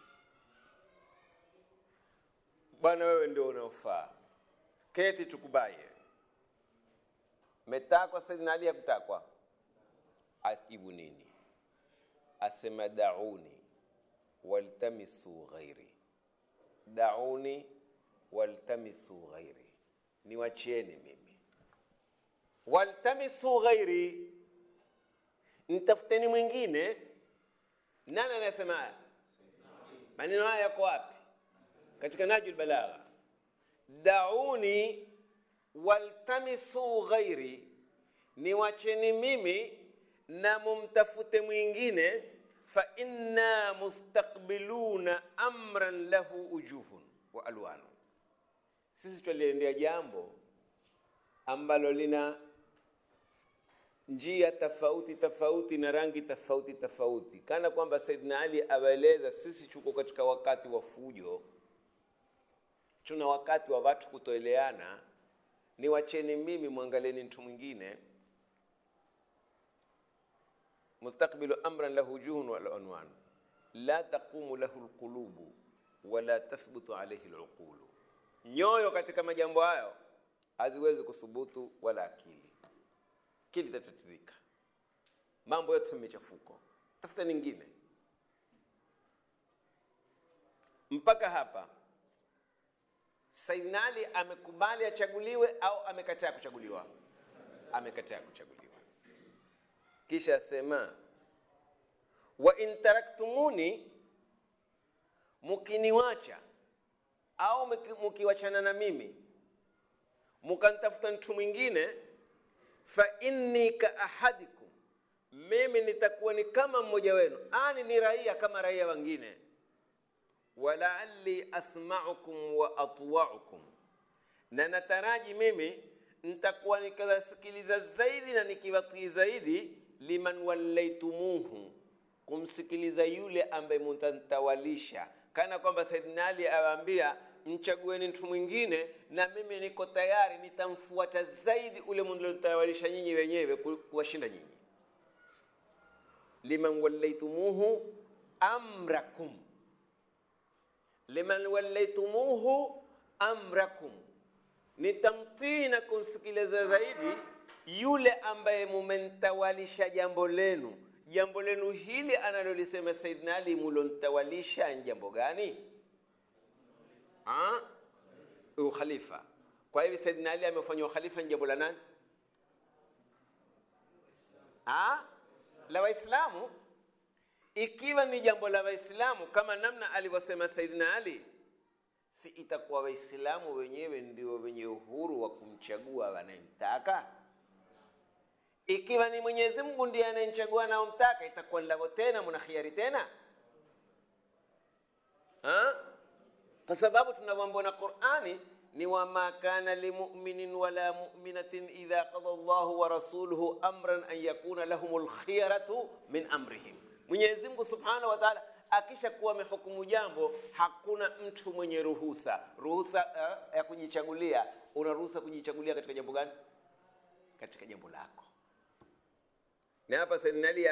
Speaker 1: bwana wewe ndio unaofaa. Keti tukubaye metakwa saidina ali yakutakwa ajibu nini? Asema dauni waltamisu ghairi. Dauni waltamisu ghairi. Niwachieni mimi. Waltamisu ghairi. Mtafuteni mwingine. Nani anasema maneno haya yako wapi katika najul balagha dauni waltamisu ghairi ni wacheni mimi na mumtafute mwingine fa inna mustaqbiluna amran lahu ujuhun wa alwanu sisi twaliendea jambo ambalo lina njia tofauti tofauti na rangi tofauti tofauti. Kana kwamba saidina ali awaeleza sisi tuko katika wakati wa fujo tuna wakati wa watu kutoeleana. Ni wacheni mimi mwangaleni mtu mwingine. Mustaqbilu amran lahu juhun wal anwan la taqumu lahu alqulubu wala tathbutu alayhi aluqulu. Nyoyo katika majambo hayo haziwezi kuthubutu wala akili. Akili tatatizika mambo yote yamechafuko tafuta nyingine. Mpaka hapa Saidina Ali amekubali achaguliwe au amekataa kuchaguliwa? Amekataa kuchaguliwa. Kisha asema wa intaraktumuni mukiniwacha au mukiwachana na mimi mukantafuta mtu mwingine, fa inni ka ahadikum, mimi nitakuwa ni kama mmoja wenu, ani ni raia kama raia wengine walaalli asma'ukum wa atwa'ukum, na nataraji mimi nitakuwa nikiwasikiliza zaidi na nikiwatii zaidi, liman wallaitumuhu, kumsikiliza yule ambaye mutantawalisha kana kwamba saidina ali awaambia mchagueni mtu mwingine na mimi niko tayari nitamfuata zaidi ule mlotawalisha nyinyi wenyewe kuwashinda nyinyi. Liman wallaitumuhu amrakum liman wallaitumuhu amrakum. Nitamtii na kumsikiliza zaidi yule ambaye mumentawalisha jambo lenu. Jambo lenu hili analolisema saidina ali mulontawalisha ni jambo gani? Ha? ukhalifa kwa hivyo saidina ali amefanya ukhalifa ni jambo la nani? La waislamu ikiwa ni jambo la waislamu kama namna alivyosema saidina ali si itakuwa waislamu wenyewe ndio wenye uhuru wa kumchagua wanayemtaka? Ikiwa ni mwenyezi mungu ndiye anayemchagua anaomtaka itakuwa nlavo tena muna khiari tena? Ha? kwa sababu tunavyoambiwa na qurani ni wama kana limuminin wala muminatin idha qada llahu wa rasuluhu amran an yakuna lahum lkhiyaratu min amrihim mwenyezi mungu subhanahu wa taala akisha kuwa amehukumu jambo hakuna mtu mwenye ruhusa. Ruhusa uh, ya kujichagulia. Una ruhusa kujichagulia katika jambo gani? Katika jambo lako. Na hapa saidina ali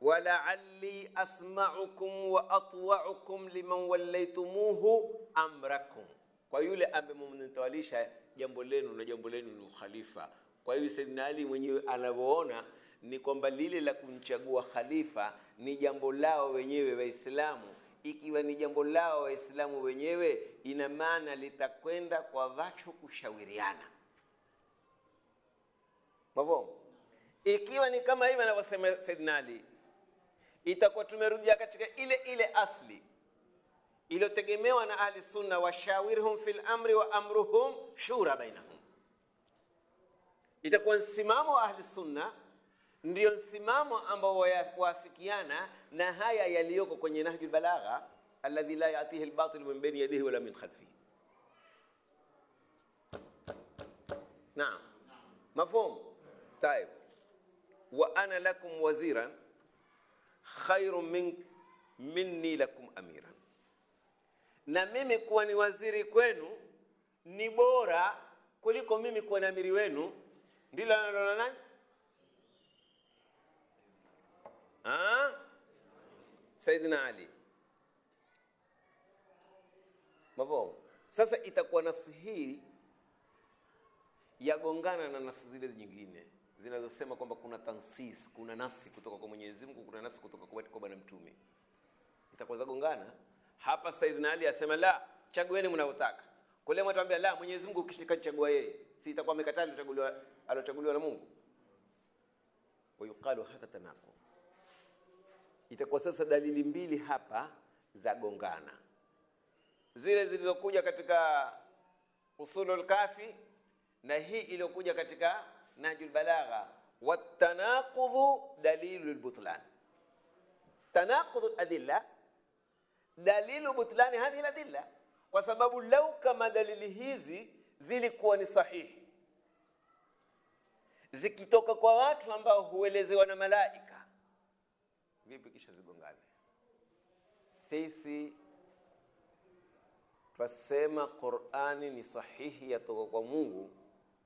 Speaker 1: walaali asmaukum wa atwaukum liman wallaitumuhu amrakum. Kwa yule ambaye mmenitawalisha jambo lenu na jambo lenu ni ukhalifa. Kwa hiyo saidina ali mwenyewe anavyoona ni kwamba lile la kumchagua khalifa ni jambo lao wenyewe waislamu. Ikiwa ni jambo lao waislamu wenyewe ina maana litakwenda kwa vachu kushawiriana mavo. ikiwa ni kama hivi anavyosema saidina ali itakuwa tumerudia katika ile ile asli iliyotegemewa na ahli sunna washawirhum fil amri wa amruhum shura bainahum. Itakuwa msimamo wa ahli sunna ndiyo msimamo ambao waafikiana na haya yaliyoko kwenye Nahjul Balagha, alladhi la yatihi albatil min bayni yadihi wala min khalfihi. Naam, mafhum taib. Wa ana lakum waziran khairun min minni lakum amiran, na mimi kuwa ni waziri kwenu ni bora kuliko mimi kuwa ni amiri wenu. Ndilo analona nani Saidina ali mavo sasa itakuwa nasi hii yagongana na nasi zile nyingine zinazosema kwamba kuna tansis kuna nasi kutoka kwa mwenyezi mungu kuna nasi kutoka kwa bwana mtume itakuwa zagongana hapa saidina ali asema la chagueni mnavyotaka kule mwatambia la mwenyezi mungu ukishikachagua yeye si itakuwa amekataa aliochaguliwa na mungu wayuqalu hadha tanaqub itakuwa sasa dalili mbili hapa za gongana, zile zilizokuja katika usulul kafi na hii iliyokuja katika najul balagha. watanaqudhu dalilu lbutlan tanaqudhu ladilla dalilu butlani hadhihi ladilla. Kwa sababu lau kama dalili hizi zilikuwa ni sahihi. Zikitoka kwa watu ambao huelezewa na malaika vipi kisha zigongane? Sisi twasema qurani ni sahihi yatoka kwa mungu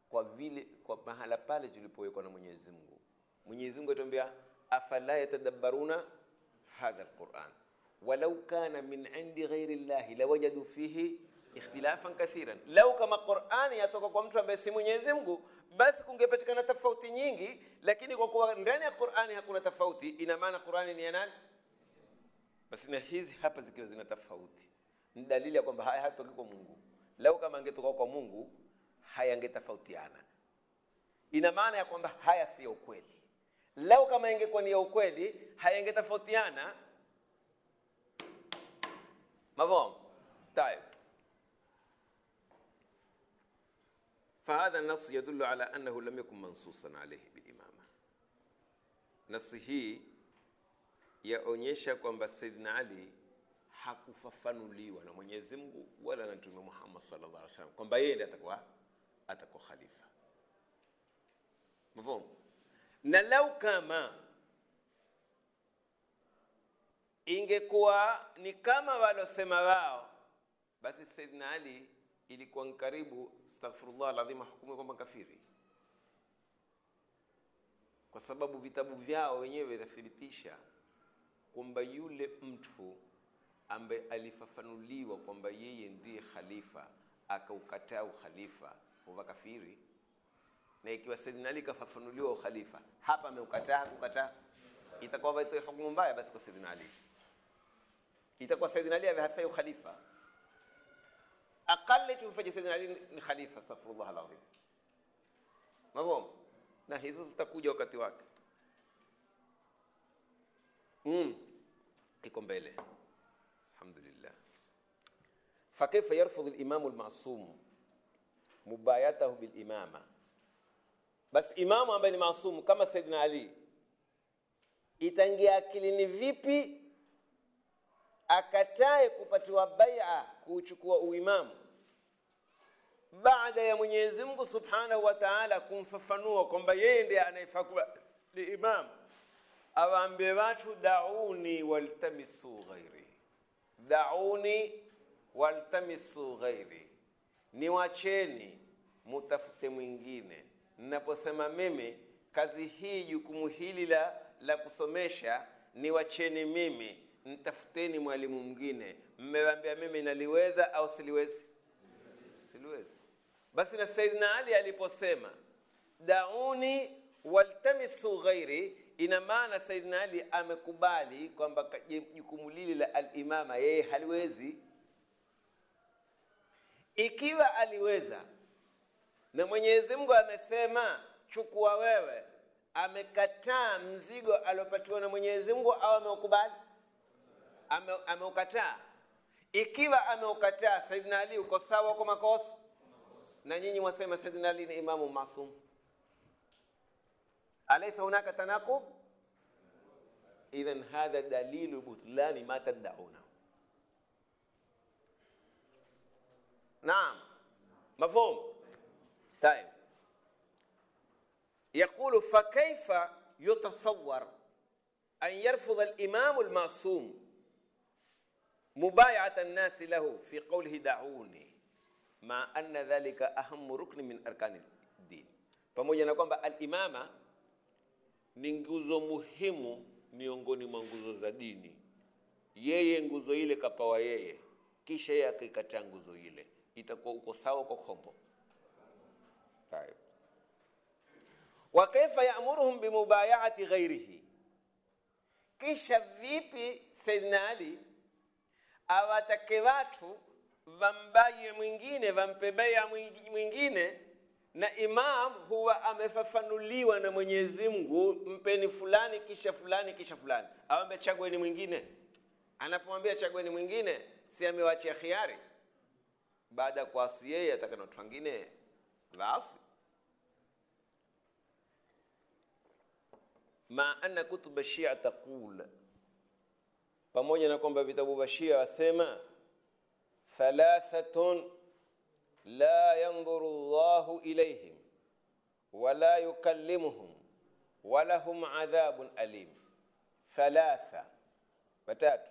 Speaker 1: kwa vile kwa mahala pale tulipowekwa na mwenyezi mungu. Mwenyezi mungu atuambia afala yatadabbaruna hadha alquran? Walau kana min indi ghairi llahi lawajadu fihi ikhtilafan kathiran. Lau kama qurani yatoka kwa mtu ambaye si mwenyezi mungu basi kungepatikana tofauti nyingi lakini kwa kuwa ndani ya qurani hakuna tofauti ina maana qurani ni ya nani? Basi na hizi hapa zikiwa zina tofauti. Ni dalili ya kwamba haya hatoki kwa mungu. Lau kama angetoka kwa mungu hayangetofautiana ina maana ya kwamba haya si ya ukweli. Lau kama ingekuwa ni ya ukweli hayangetofautiana mavomo tayeb fahadha nas yadullu ala annahu lam yakun mansusan alayhi biimama. Nasi hii yaonyesha kwamba Saidina Ali hakufafanuliwa na Mwenyezi Mungu wala na Mtume Muhammad sallallahu alaihi wasallam kwamba yeye ndiye atakuwa atakuwa khalifa. Mfum. Na lau kama ingekuwa ni kama walosema wao, basi Saidina Ali ilikuwa ni karibu astaghfirullah lazima hukumu kwamba kafiri. Kwa sababu vitabu vyao wenyewe vinathibitisha kwamba yule mtu ambaye alifafanuliwa kwamba yeye ndiye khalifa akaukataa ukhalifa huwa kafiri na ikiwa Saidina Ali kafafanuliwa ukhalifa hapa ameukataa kukataa itakuwa vaitoe hukumu mbaya basi kwa Saidina Ali. Itakuwa Saidina Ali hafai ukhalifa Akali tumfanye Saidina Ali ni khalifa, astaghfirullah alazim. Mafhumu? Na hizo zitakuja wakati wake. Mm. Iko mbele. Alhamdulillah. Fakaifa yarfudhu al-imamu al-ma'sum mubayatahu bil imama. Basi imamu ambaye ni masumu kama Saidina Ali itaingia akilini vipi akatae kupatiwa bai'a kuuchukua uimamu. Baada ya Mwenyezi Mungu Subhanahu wa Ta'ala kumfafanua kwamba yeye ndiye anayefaa ni imam awaambie watu dauni waltamisu ghairi. Dauni waltamisu ghairi. Niwacheni mutafute mwingine. Ninaposema mimi kazi hii jukumu hili la la kusomesha niwacheni mimi mtafuteni mwalimu mwingine. Mmewambia mimi naliweza au siliwezi? Siliwezi. Basi na saidina ali aliposema dauni waltamisu ghairi ina maana saidina ali amekubali kwamba jukumu lile la alimama yeye haliwezi. Ikiwa aliweza na mwenyezi mungu amesema chukua wewe amekataa mzigo aliopatiwa na mwenyezi mungu au ameukubali? Ame, ameukataa ikiwa ameukataa saidina ali uko sawa kwa makosa na nyinyi mwasema saidina ali ni imamu masum alaysa hunaka tanaqub idhan hadha dalilu butlani ma tad'una نعم مفهوم طيب يقول فكيف يتصور أن يرفض الإمام المعصوم mubayata nnasi lahu fi qawlihi dauni. Ma anna dhalika ahamu rukni min arkani din, pamoja na kwamba alimama ni nguzo muhimu miongoni mwa nguzo za dini. Yeye nguzo ile kapawa yeye, kisha yeye akaikataa nguzo ile, itakuwa uko sawa kwa kombo. Tayeb, wa kaifa yaamuruhum bimubayati ghairihi, kisha vipi senali awatake watu vambaye mwingine vampe baya mwingine na imam huwa amefafanuliwa na Mwenyezi Mungu mpeni fulani kisha fulani kisha fulani. Awambe chagueni mwingine. Anapomwambia chagueni mwingine si amewachia khiari. Baada ya kuasi yeye ataka na watu wengine waasi. Ma anna kutub shia taqul pamoja na kwamba vitabu vya shia wasema thalathatun la yanzuru Allahu ilayhim wala yukallimuhum walahum adhabun alim. Thalatha. Watatu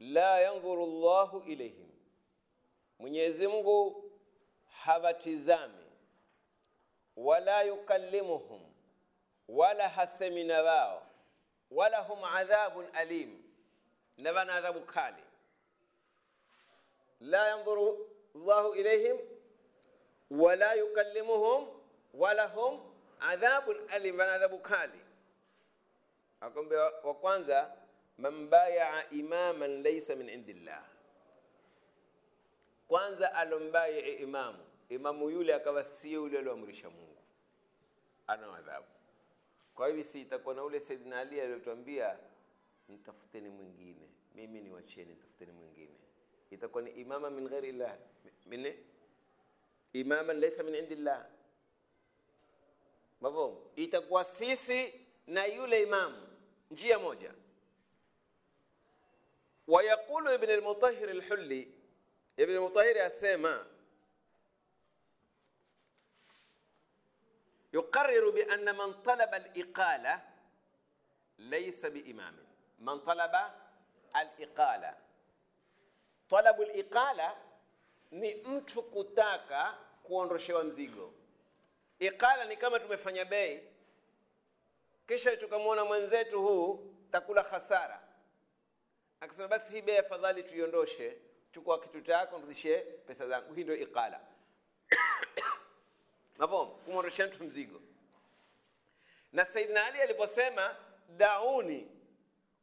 Speaker 1: la yanzuru Allahu ilayhim. Mwenyezi Mungu hawatizami wala yukallimuhum. Wala hasemi na wao ولهم عذاب أليم. نبان عذاب كالي. لا ينظر الله إليهم ولا يكلمهم ولهم عذاب أليم. نبان عذاب كالي. أقوم بوقوانزا من بايع إماما ليس من عند الله. كوانزا ألم بايع إمام. إمام يولي أكبر سيولي لأمر شمونه أنا عذابه Kwa hivyo si itakuwa na ule Saidina Ali aliyotuambia mtafuteni mwingine, mimi niwacheni, mtafuteni mwingine. Itakuwa ni imama min ghairi llah, min imama laysa min indillah. Mafhumu? Itakuwa sisi na yule imamu njia moja. Wayaqulu Ibn al-Mutahhir al-Hulli, Ibn al-Mutahhir asema يقرر بأن من طلب الإقالة ليس بإمام man talaba aliqala talabu liqala ni mtu kutaka kuondoshewa mzigo iqala ni kama tumefanya bei kisha tukamwona mwenzetu huu takula hasara akasema basi hii bei afadhali tuiondoshe chukua kitu chako nirudishie pesa zangu hii ndio iqala Hapo kumwondoshea mtu mzigo na saidina ali aliposema dauni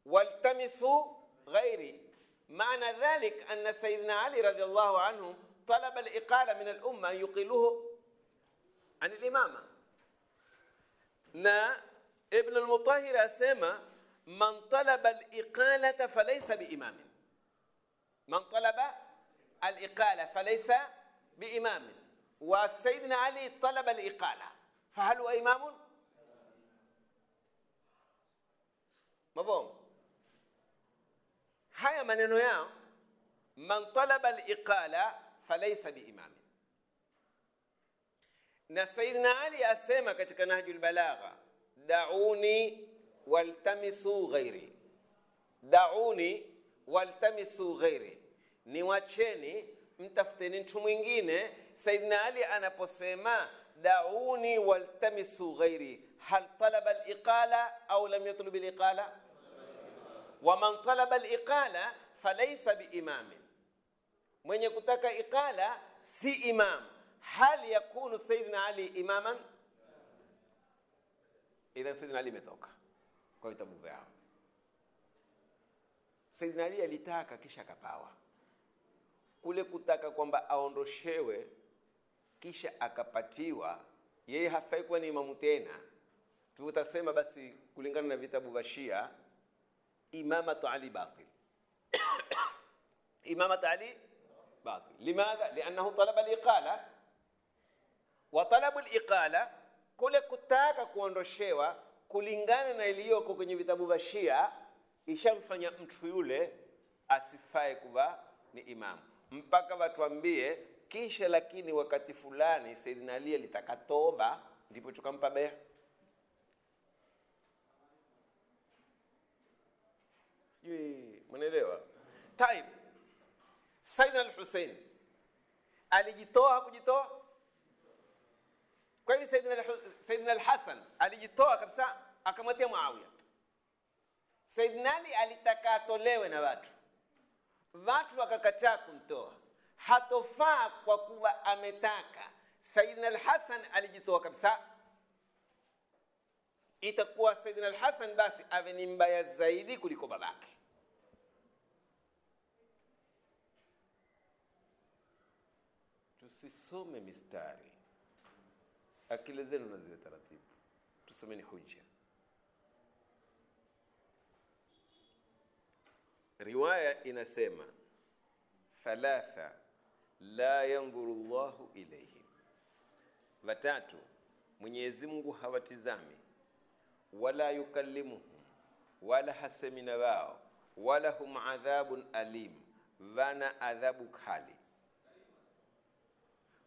Speaker 1: waltamisu ghairi maana dhalik anna saidina ali radiallahu anhu talaba liqala min alumma yuqiluhu an limama na ibn almutahir asema man talaba liqalata falaysa biimamin man talaba aliqala falaysa biimamin وسيدنا علي طلب الإقالة فهل هو إمام؟ مفهوم؟ haya maneno yao man talaba liqala falaisa biimami na sayidina ali asema katika nahju lbalagha dauni waltamisu ghairi dauni waltamisu ghairi niwacheni mtafuteni mtu mwingine saidina ali anaposema dauni waltamisu ghairi hal talaba liqala au lam yatlub liqala waman talaba liqala falaisa biimamin mwenye kutaka iqala si imam. Hal yakunu saidina ali imaman? Idhan saidina ali imetoka kwa vitabu vyao. Saidina ali alitaka kisha akapawa. Kule kutaka kwamba aondoshewe kisha akapatiwa yeye hafai kuwa ni imamu tena. Tutasema basi kulingana na vitabu vya shia imamatu ali batil. Imamatu ali batil. Limadha? Liannahu talaba liqala wa talabu liqala kule kutaka kuondoshewa kulingana na iliyoko kwenye vitabu vya shia ishamfanya mtu yule asifae kuwa ni imamu. Mpaka watuambie kisha lakini wakati fulani saidina ali alitaka toba ndipo tukampa bea. Sijui mnaelewa? Taib. Saidina Al-Hussein alijitoa kujitoa? Kwa saidina saidina al-hasan alijitoa kabisa akamwatia muawiya? Saidina ali alitaka atolewe na watu. Watu wakakataa kumtoa hatofaa kwa kuwa ametaka. Saidina alhasan alijitoa kabisa. Itakuwa saidina alhasan basi awe ni mbaya zaidi kuliko babake. Tusisome mistari. Akili zenu naziwe taratibu. Tusomeni hujja. Riwaya inasema thalatha la yandhuru llahu ilaihim watatu mwenyezi mungu hawatizami wala yukallimuhum wala hasemi na wao wala hum adhabun alim wana adhabu kali.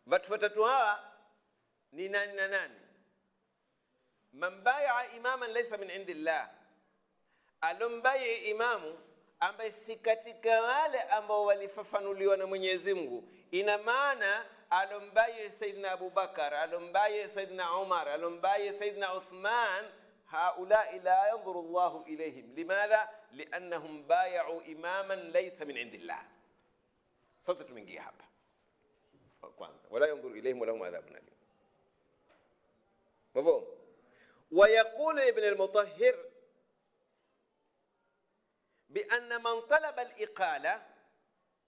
Speaker 1: Watu watatu hawa ni nani na nani? Man bayaa imaman laysa min indi llah alombaye imamu ambaye si katika wale ambao walifafanuliwa na Mwenyezi Mungu. Ina maana alombaye Saidina Abubakar, alombaye Saidina Umar, alombaye Saidina Uthman, haulai la yanzuru Allahu ilayhim. Limadha? Liannahum bayau imaman laysa min indillah. Sote tumeingia hapa kwanza, wala yanzuru ilayhim walahum adhabun alim. Mafhum? ويقول ابن bi anna man talaba liqala,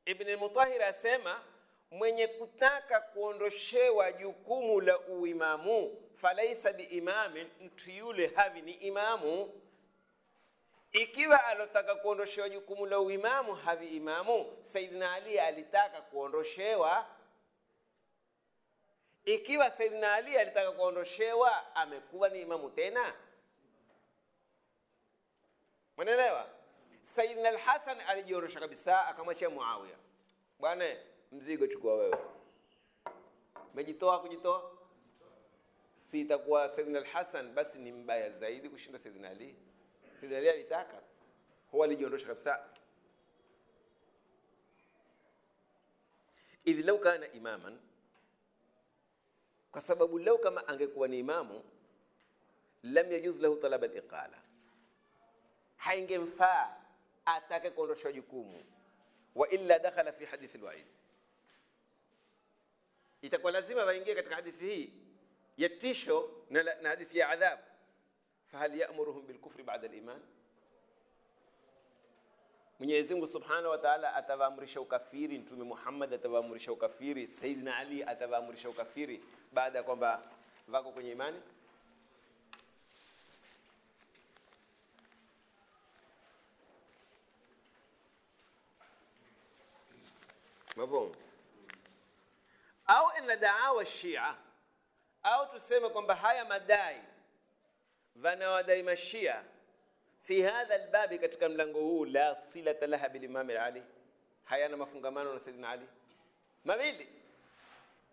Speaker 1: Ibn Mutahir asema mwenye kutaka kuondoshewa jukumu la uimamu falaisa biimamin, mtu yule havi ni imamu. Ikiwa alotaka kuondoshewa jukumu la uimamu havi imamu, Saidina Ali alitaka kuondoshewa. Ikiwa Saidina Ali alitaka kuondoshewa, amekuwa ni imamu tena? Mwenelewa? Saidina al-Hasan alijiondosha kabisa, akamwachia Muawiya, bwana, mzigo chukua wewe. Umejitoa kujitoa, si itakuwa Saidina al-Hasan basi ni mbaya zaidi kushinda Saidina Ali. Saidina Ali alitaka. Huwa alijiondosha kabisa. Idh lau kana imaman kwa sababu lau kama angekuwa ni imamu lam yajuz lahu talaba liqala haingemfaa atake kuondosha jukumu. Wa illa dakhala fi hadithi alwa'id. Itakuwa lazima waingie katika hadithi hii ya tisho na, na hadithi ya adhab. Fahal yamuruhum bilkufri bada aliman? Mwenyezi mungu subhanahu wa taala atawaamrisha ukafiri mtume muhammad atawaamrisha ukafiri Sayyidina ali atawaamrisha ukafiri baada ya kwamba wako kwenye imani mafhumu au ina daawa shia au tuseme kwamba haya madai wanawadai mashia fi hadha albabi katika mlango huu la silata laha bilimam ali hayana mafungamano na saidina ali. Mawili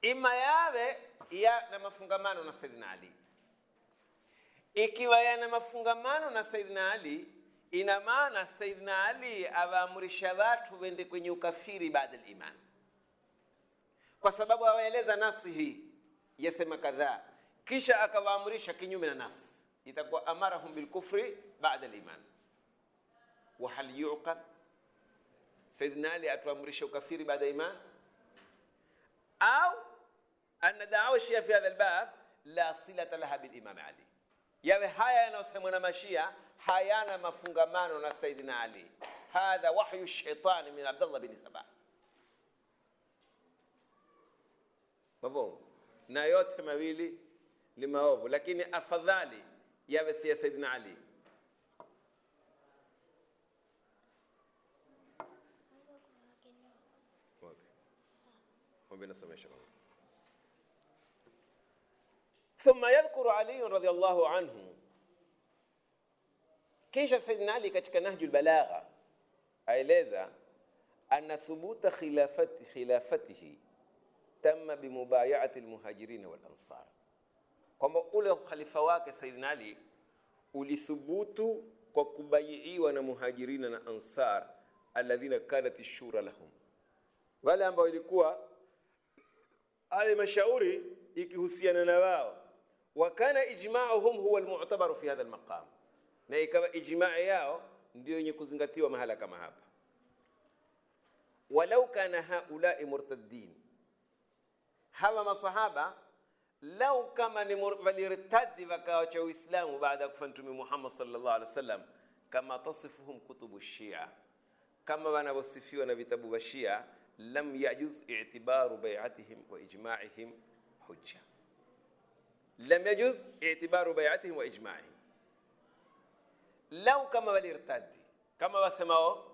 Speaker 1: ima yawe ya na mafungamano na saidina ali. Ikiwa yana mafungamano na saidina ali ina maana saidna ali awaamrisha watu wende kwenye ukafiri baada liman kwa sababu awaeleza nasi hii. Yasema kadhaa. Kisha akawaamrisha kinyume na nasi. Itakuwa amarahum bilkufri bada liman wahal yuqal saidna ali atuamrisha ukafiri baada iman? Au ana daawa shia fi hadha albab la silata laha bilimam ali yawe haya yanayosemwa na mashia hayana mafungamano na saidina ali. Hadha wahyu shaitani min abdallah bin sabah. Mafhumu na yote mawili ni maovu lakini afadhali yawe si ya saidina ali. Nasomesha ثم Thumma yadhkuru Ali radhiallahu anhu, kisha Sayyidina Ali katika Nahjul Balagha aeleza anna thubuta khilafati, khilafatihi tamma bimubayati almuhajirin wal ansar, kwamba ule ukhalifa wake Sayyidina Ali ulithubutu kwa kubaiiwa na muhajirina na ansar, alladhina kanat shura lahum, wale ambao ilikuwa ale mashauri ikihusiana na wao. Wakana ijmauhum huwa almu'tabaru fi hadha almaqam na ikawa ijmaa yao ndio yenye kuzingatiwa mahala kama hapa walau kana haulai murtaddin hawa masahaba lau kama ni walirtadi wakawacha uislamu baada ya kufa mtume muhammad sallallahu alaihi wasallam kama tasifuhum kutubu shia kama wanavyosifiwa na vitabu vya shia lam yajuz i'tibaru bai'atihim wa ijma'ihim hujja lam yajuz i'tibaru bai'atihim wa ijma'ihim lau kama walirtadi kama wasemao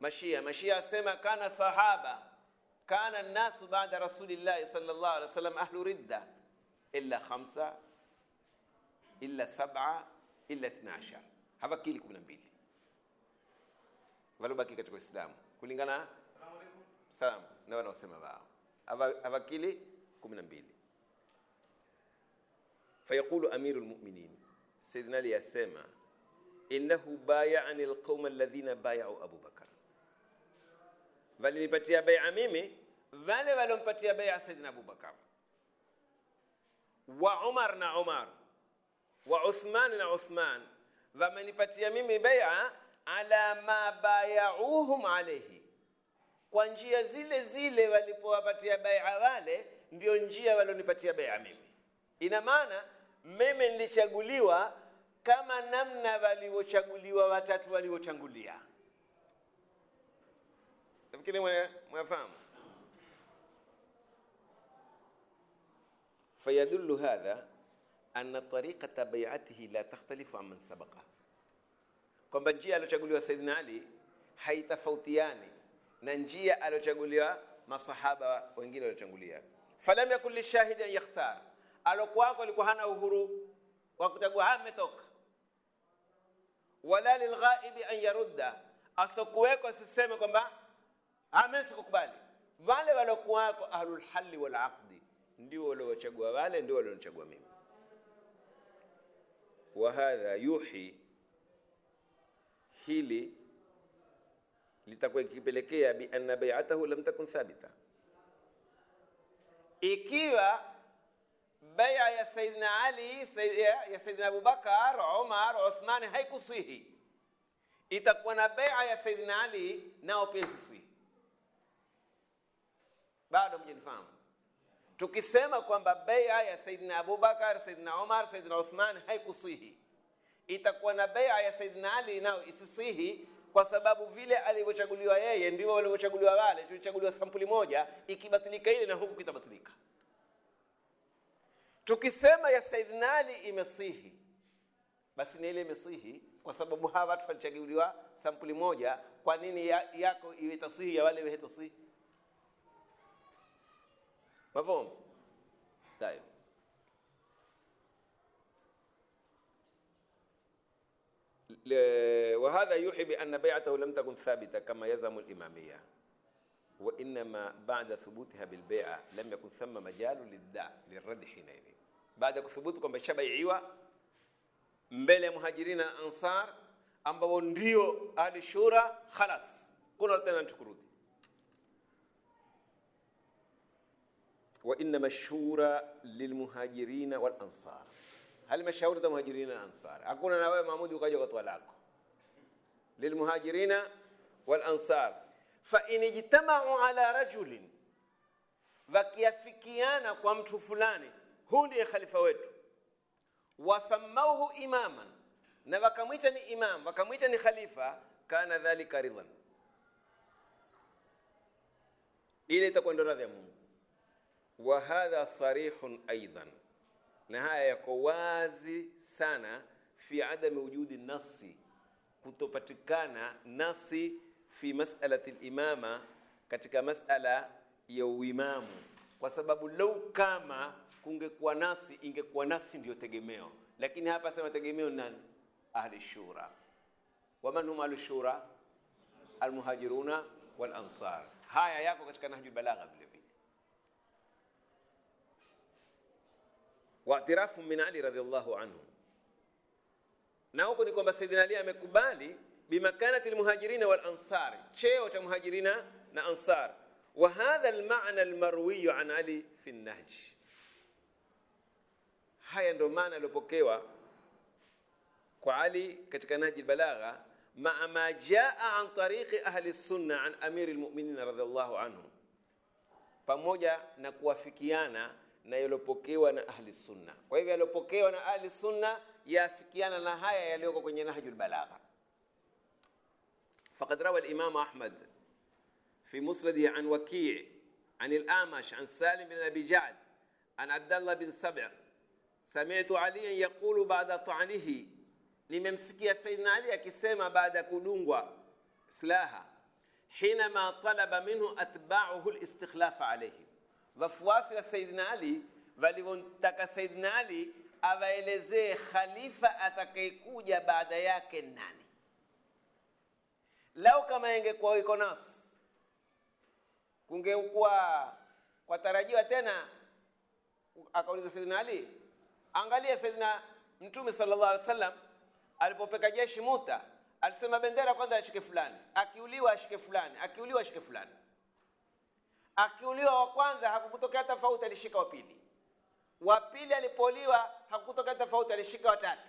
Speaker 1: mashia mashia asema kana sahaba kana nnasu bada rasulillahi sallallahu alaihi wasallam ahlu ridda illa khamsa illa sab'a illa 12 hawakili 12 walobaki katika uislamu kulingana salam na wanaosema wao hawakili 12 fayaqulu amiru lmuminin Sayyidina ali yasema innahu bayani alqauma alladhina bayau abubakar walinipatia baia mimi wale waliompatia baia Sayyidina abubakar wa umar na umar wa uthman na uthman wamenipatia mimi baia ala ma bayauhum alaihi kwa njia zile zile walipowapatia baia wale ndio njia walionipatia baia mimi. Ina maana mimi nilichaguliwa kama namna walivyochaguliwa watatu waliochangulia nafikiri mwafahamu fayadullu hadha anna tariqata bai'atihi la takhtalifu amman sabaqa kwamba njia aliochaguliwa saidina ali haitofautiani na njia aliochaguliwa masahaba wengine waliochagulia falam yakun lishahidi an yakhtar alokuwako alikuwa hana uhuru wa kuchagua ametoka. Wala lilghaibi an yarudda asokuweko asiseme kwamba ame sikukubali wale walokuwako ahlulhali walaqdi ndio waliochagua wale ndio walionichagua mimi. Wa hadha yuhi hili litakuwa ikipelekea bi anna bai'atahu lam takun thabita. Ikiwa bai'a ya sayyidina ali ya Saidina abubakar umar uthman haikusihi. Itakuwa na bai'a ya sayyidina ali nao pia isisihi bado mjanifahamu? tukisema kwamba bai'a ya sayyidina abubakar sayyidina umar sayyidina uthman haikusihi. Itakuwa na bai'a ya sayyidina ali nao isisihi kwa sababu vile alivyochaguliwa yeye ndivyo walivyochaguliwa wale tulichaguliwa sampuli moja ikibatilika ile na huku kitabatilika tukisema ya sayyidina ali imesihi basi ni ile imesihi kwa sababu hawa watu walichaguliwa sampuli moja kwa nini ya, yako iwe tasihi ya wale iwe tasihi مفهوم طيب ل- وهذا يوحي بأن بيعته لم تكن ثابتة كما يزعم الإمامية وإنما بعد ثبوتها بالبيعة لم يكن ثم مجال للدع للرد حينئذ baada ya kuthubutu kwamba ishabaiiwa mbele ya muhajirina na ansar ambao ndio ahli shura, khalas. Kuna tena tukurudi. Wa innama shura lilmuhajirina wal ansar, halmashauri za muhajirina na ansar. Hakuna na wewe Mahmudi ukaja kwa lako. Lilmuhajirina wal ansar. Fa in ijtamau ala rajulin, wakiafikiana kwa mtu fulani huu ndiye khalifa wetu. Wasamauhu imaman na wakamwita ni imam wakamwita ni khalifa kana dhalika ridhan. Ile itakuwa ndo radhi ya mungu. Wa hadha sarihun aidan na haya yako wazi sana fi adami wujudi nasi kutopatikana nasi fi masalati limama katika masala ya uimamu. Kwa sababu lau kama kungekuwa nasi, ingekuwa nasi ndiyo tegemeo, lakini hapa sema tegemeo nani? Ahli shura. Waman hum ahli shura? Almuhajiruna wal ansar. Haya yako katika Nahjul Balagha vile vile. Waatirafu min Ali radhiallahu anhu, na huko ni kwamba Saidina Ali amekubali bimakanati lmuhajirina wal ansar, cheo cha muhajirina na ansar. Wa hadha almana almarwiyu an Ali fi nahji haya ndo maana aliopokewa kwa ali katika nahji lbalagha maa ma jaa an tariqi ahli sunna an amiri lmuminina radiallahu anhu pamoja na kuwafikiana na yaliyopokewa na ahli sunna kwa hivyo yaliyopokewa na ahli sunna yaafikiana na haya yaliyoko kwenye nahjul balagha faqad rawa al-imam ahmad fi musnadihi an waki' عن الأعمش عن سالم بن أبي جعد عن عبد الله بن سبع sami'tu aliyan yaqulu ba'da ta'nihi, nimemsikia Saidina Ali akisema baada ya kudungwa silaha, hinama talaba minhu atba'uhu listikhlafa alayhi, wafuasi wa Saidina Ali walivyomtaka Saidina Ali awaelezee khalifa atakayekuja baada yake nani. Lau kama ingekuwa iko nasi, kungekuwa kwa tarajiwa tena. Akauliza Saidina Ali, angalia saidina mtume sallallahu alaihi wasallam alipopeka jeshi muta alisema bendera kwanza ashike fulani akiuliwa ashike fulani akiuliwa ashike fulani. Akiuliwa wa kwanza hakukutokea tofauti alishika wa pili. Wa pili alipouliwa hakukutokea tofauti alishika watatu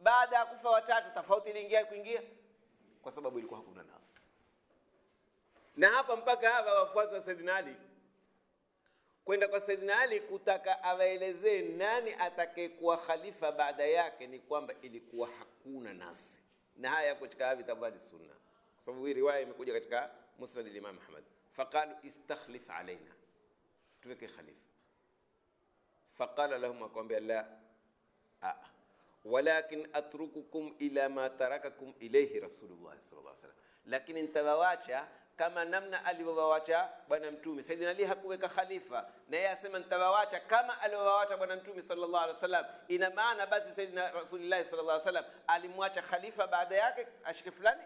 Speaker 1: baada ya kufa watatu tofauti iliingia kuingia kwa sababu ilikuwa hakuna nasi na hapa mpaka hapa wafuasi wa saidina ali kwenda kwa saidina ali kutaka awaelezee nani atakayekuwa khalifa baada yake ni kwamba ilikuwa hakuna nasi. Na haya yako katika vitabu vya sunna. Kwa sababu hii riwaya imekuja katika musnad al-imam ahmad. Faqalu istakhlif alaina tuweke khalifa. Faqala lahum akwambia la. A. Walakin atrukukum ila ma tarakakum ilayhi rasulullah sallallahu alaihi wasallam lakini nitawawacha kama namna alivyowawacha bwana mtume. Saidina ali hakuweka khalifa na yeye asema nitawawacha kama alivyowawacha bwana mtume sallallahu alaihi wasallam. Ina maana basi saidina rasulullah sallallahu alaihi wasallam alimwacha khalifa baada yake ashike fulani?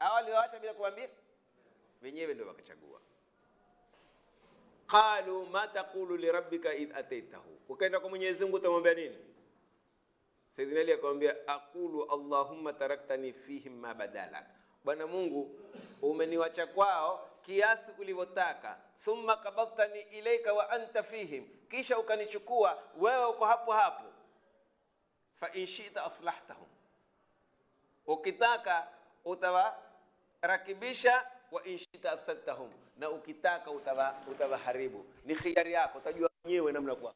Speaker 1: Au aliwawacha bila kuambia wenyewe ndio wakachagua. Qalu ma taqulu lirabbika id ataitahu. Ukaenda kwa mwenyezi mungu utamwambia nini? Saidina ali akamwambia aqulu allahumma taraktani fihim ma badalak bwana mungu umeniwacha kwao kiasi ulivyotaka thumma kabadtani ilaika wa anta fihim. Kisha ukanichukua wewe uko hapo hapo. Fa inshita aslahtahum. Ukitaka utawarakibisha. Wa inshita afsadtahum. Na ukitaka utawa utawaharibu. Ni khiari yako utajua mwenyewe namna kwa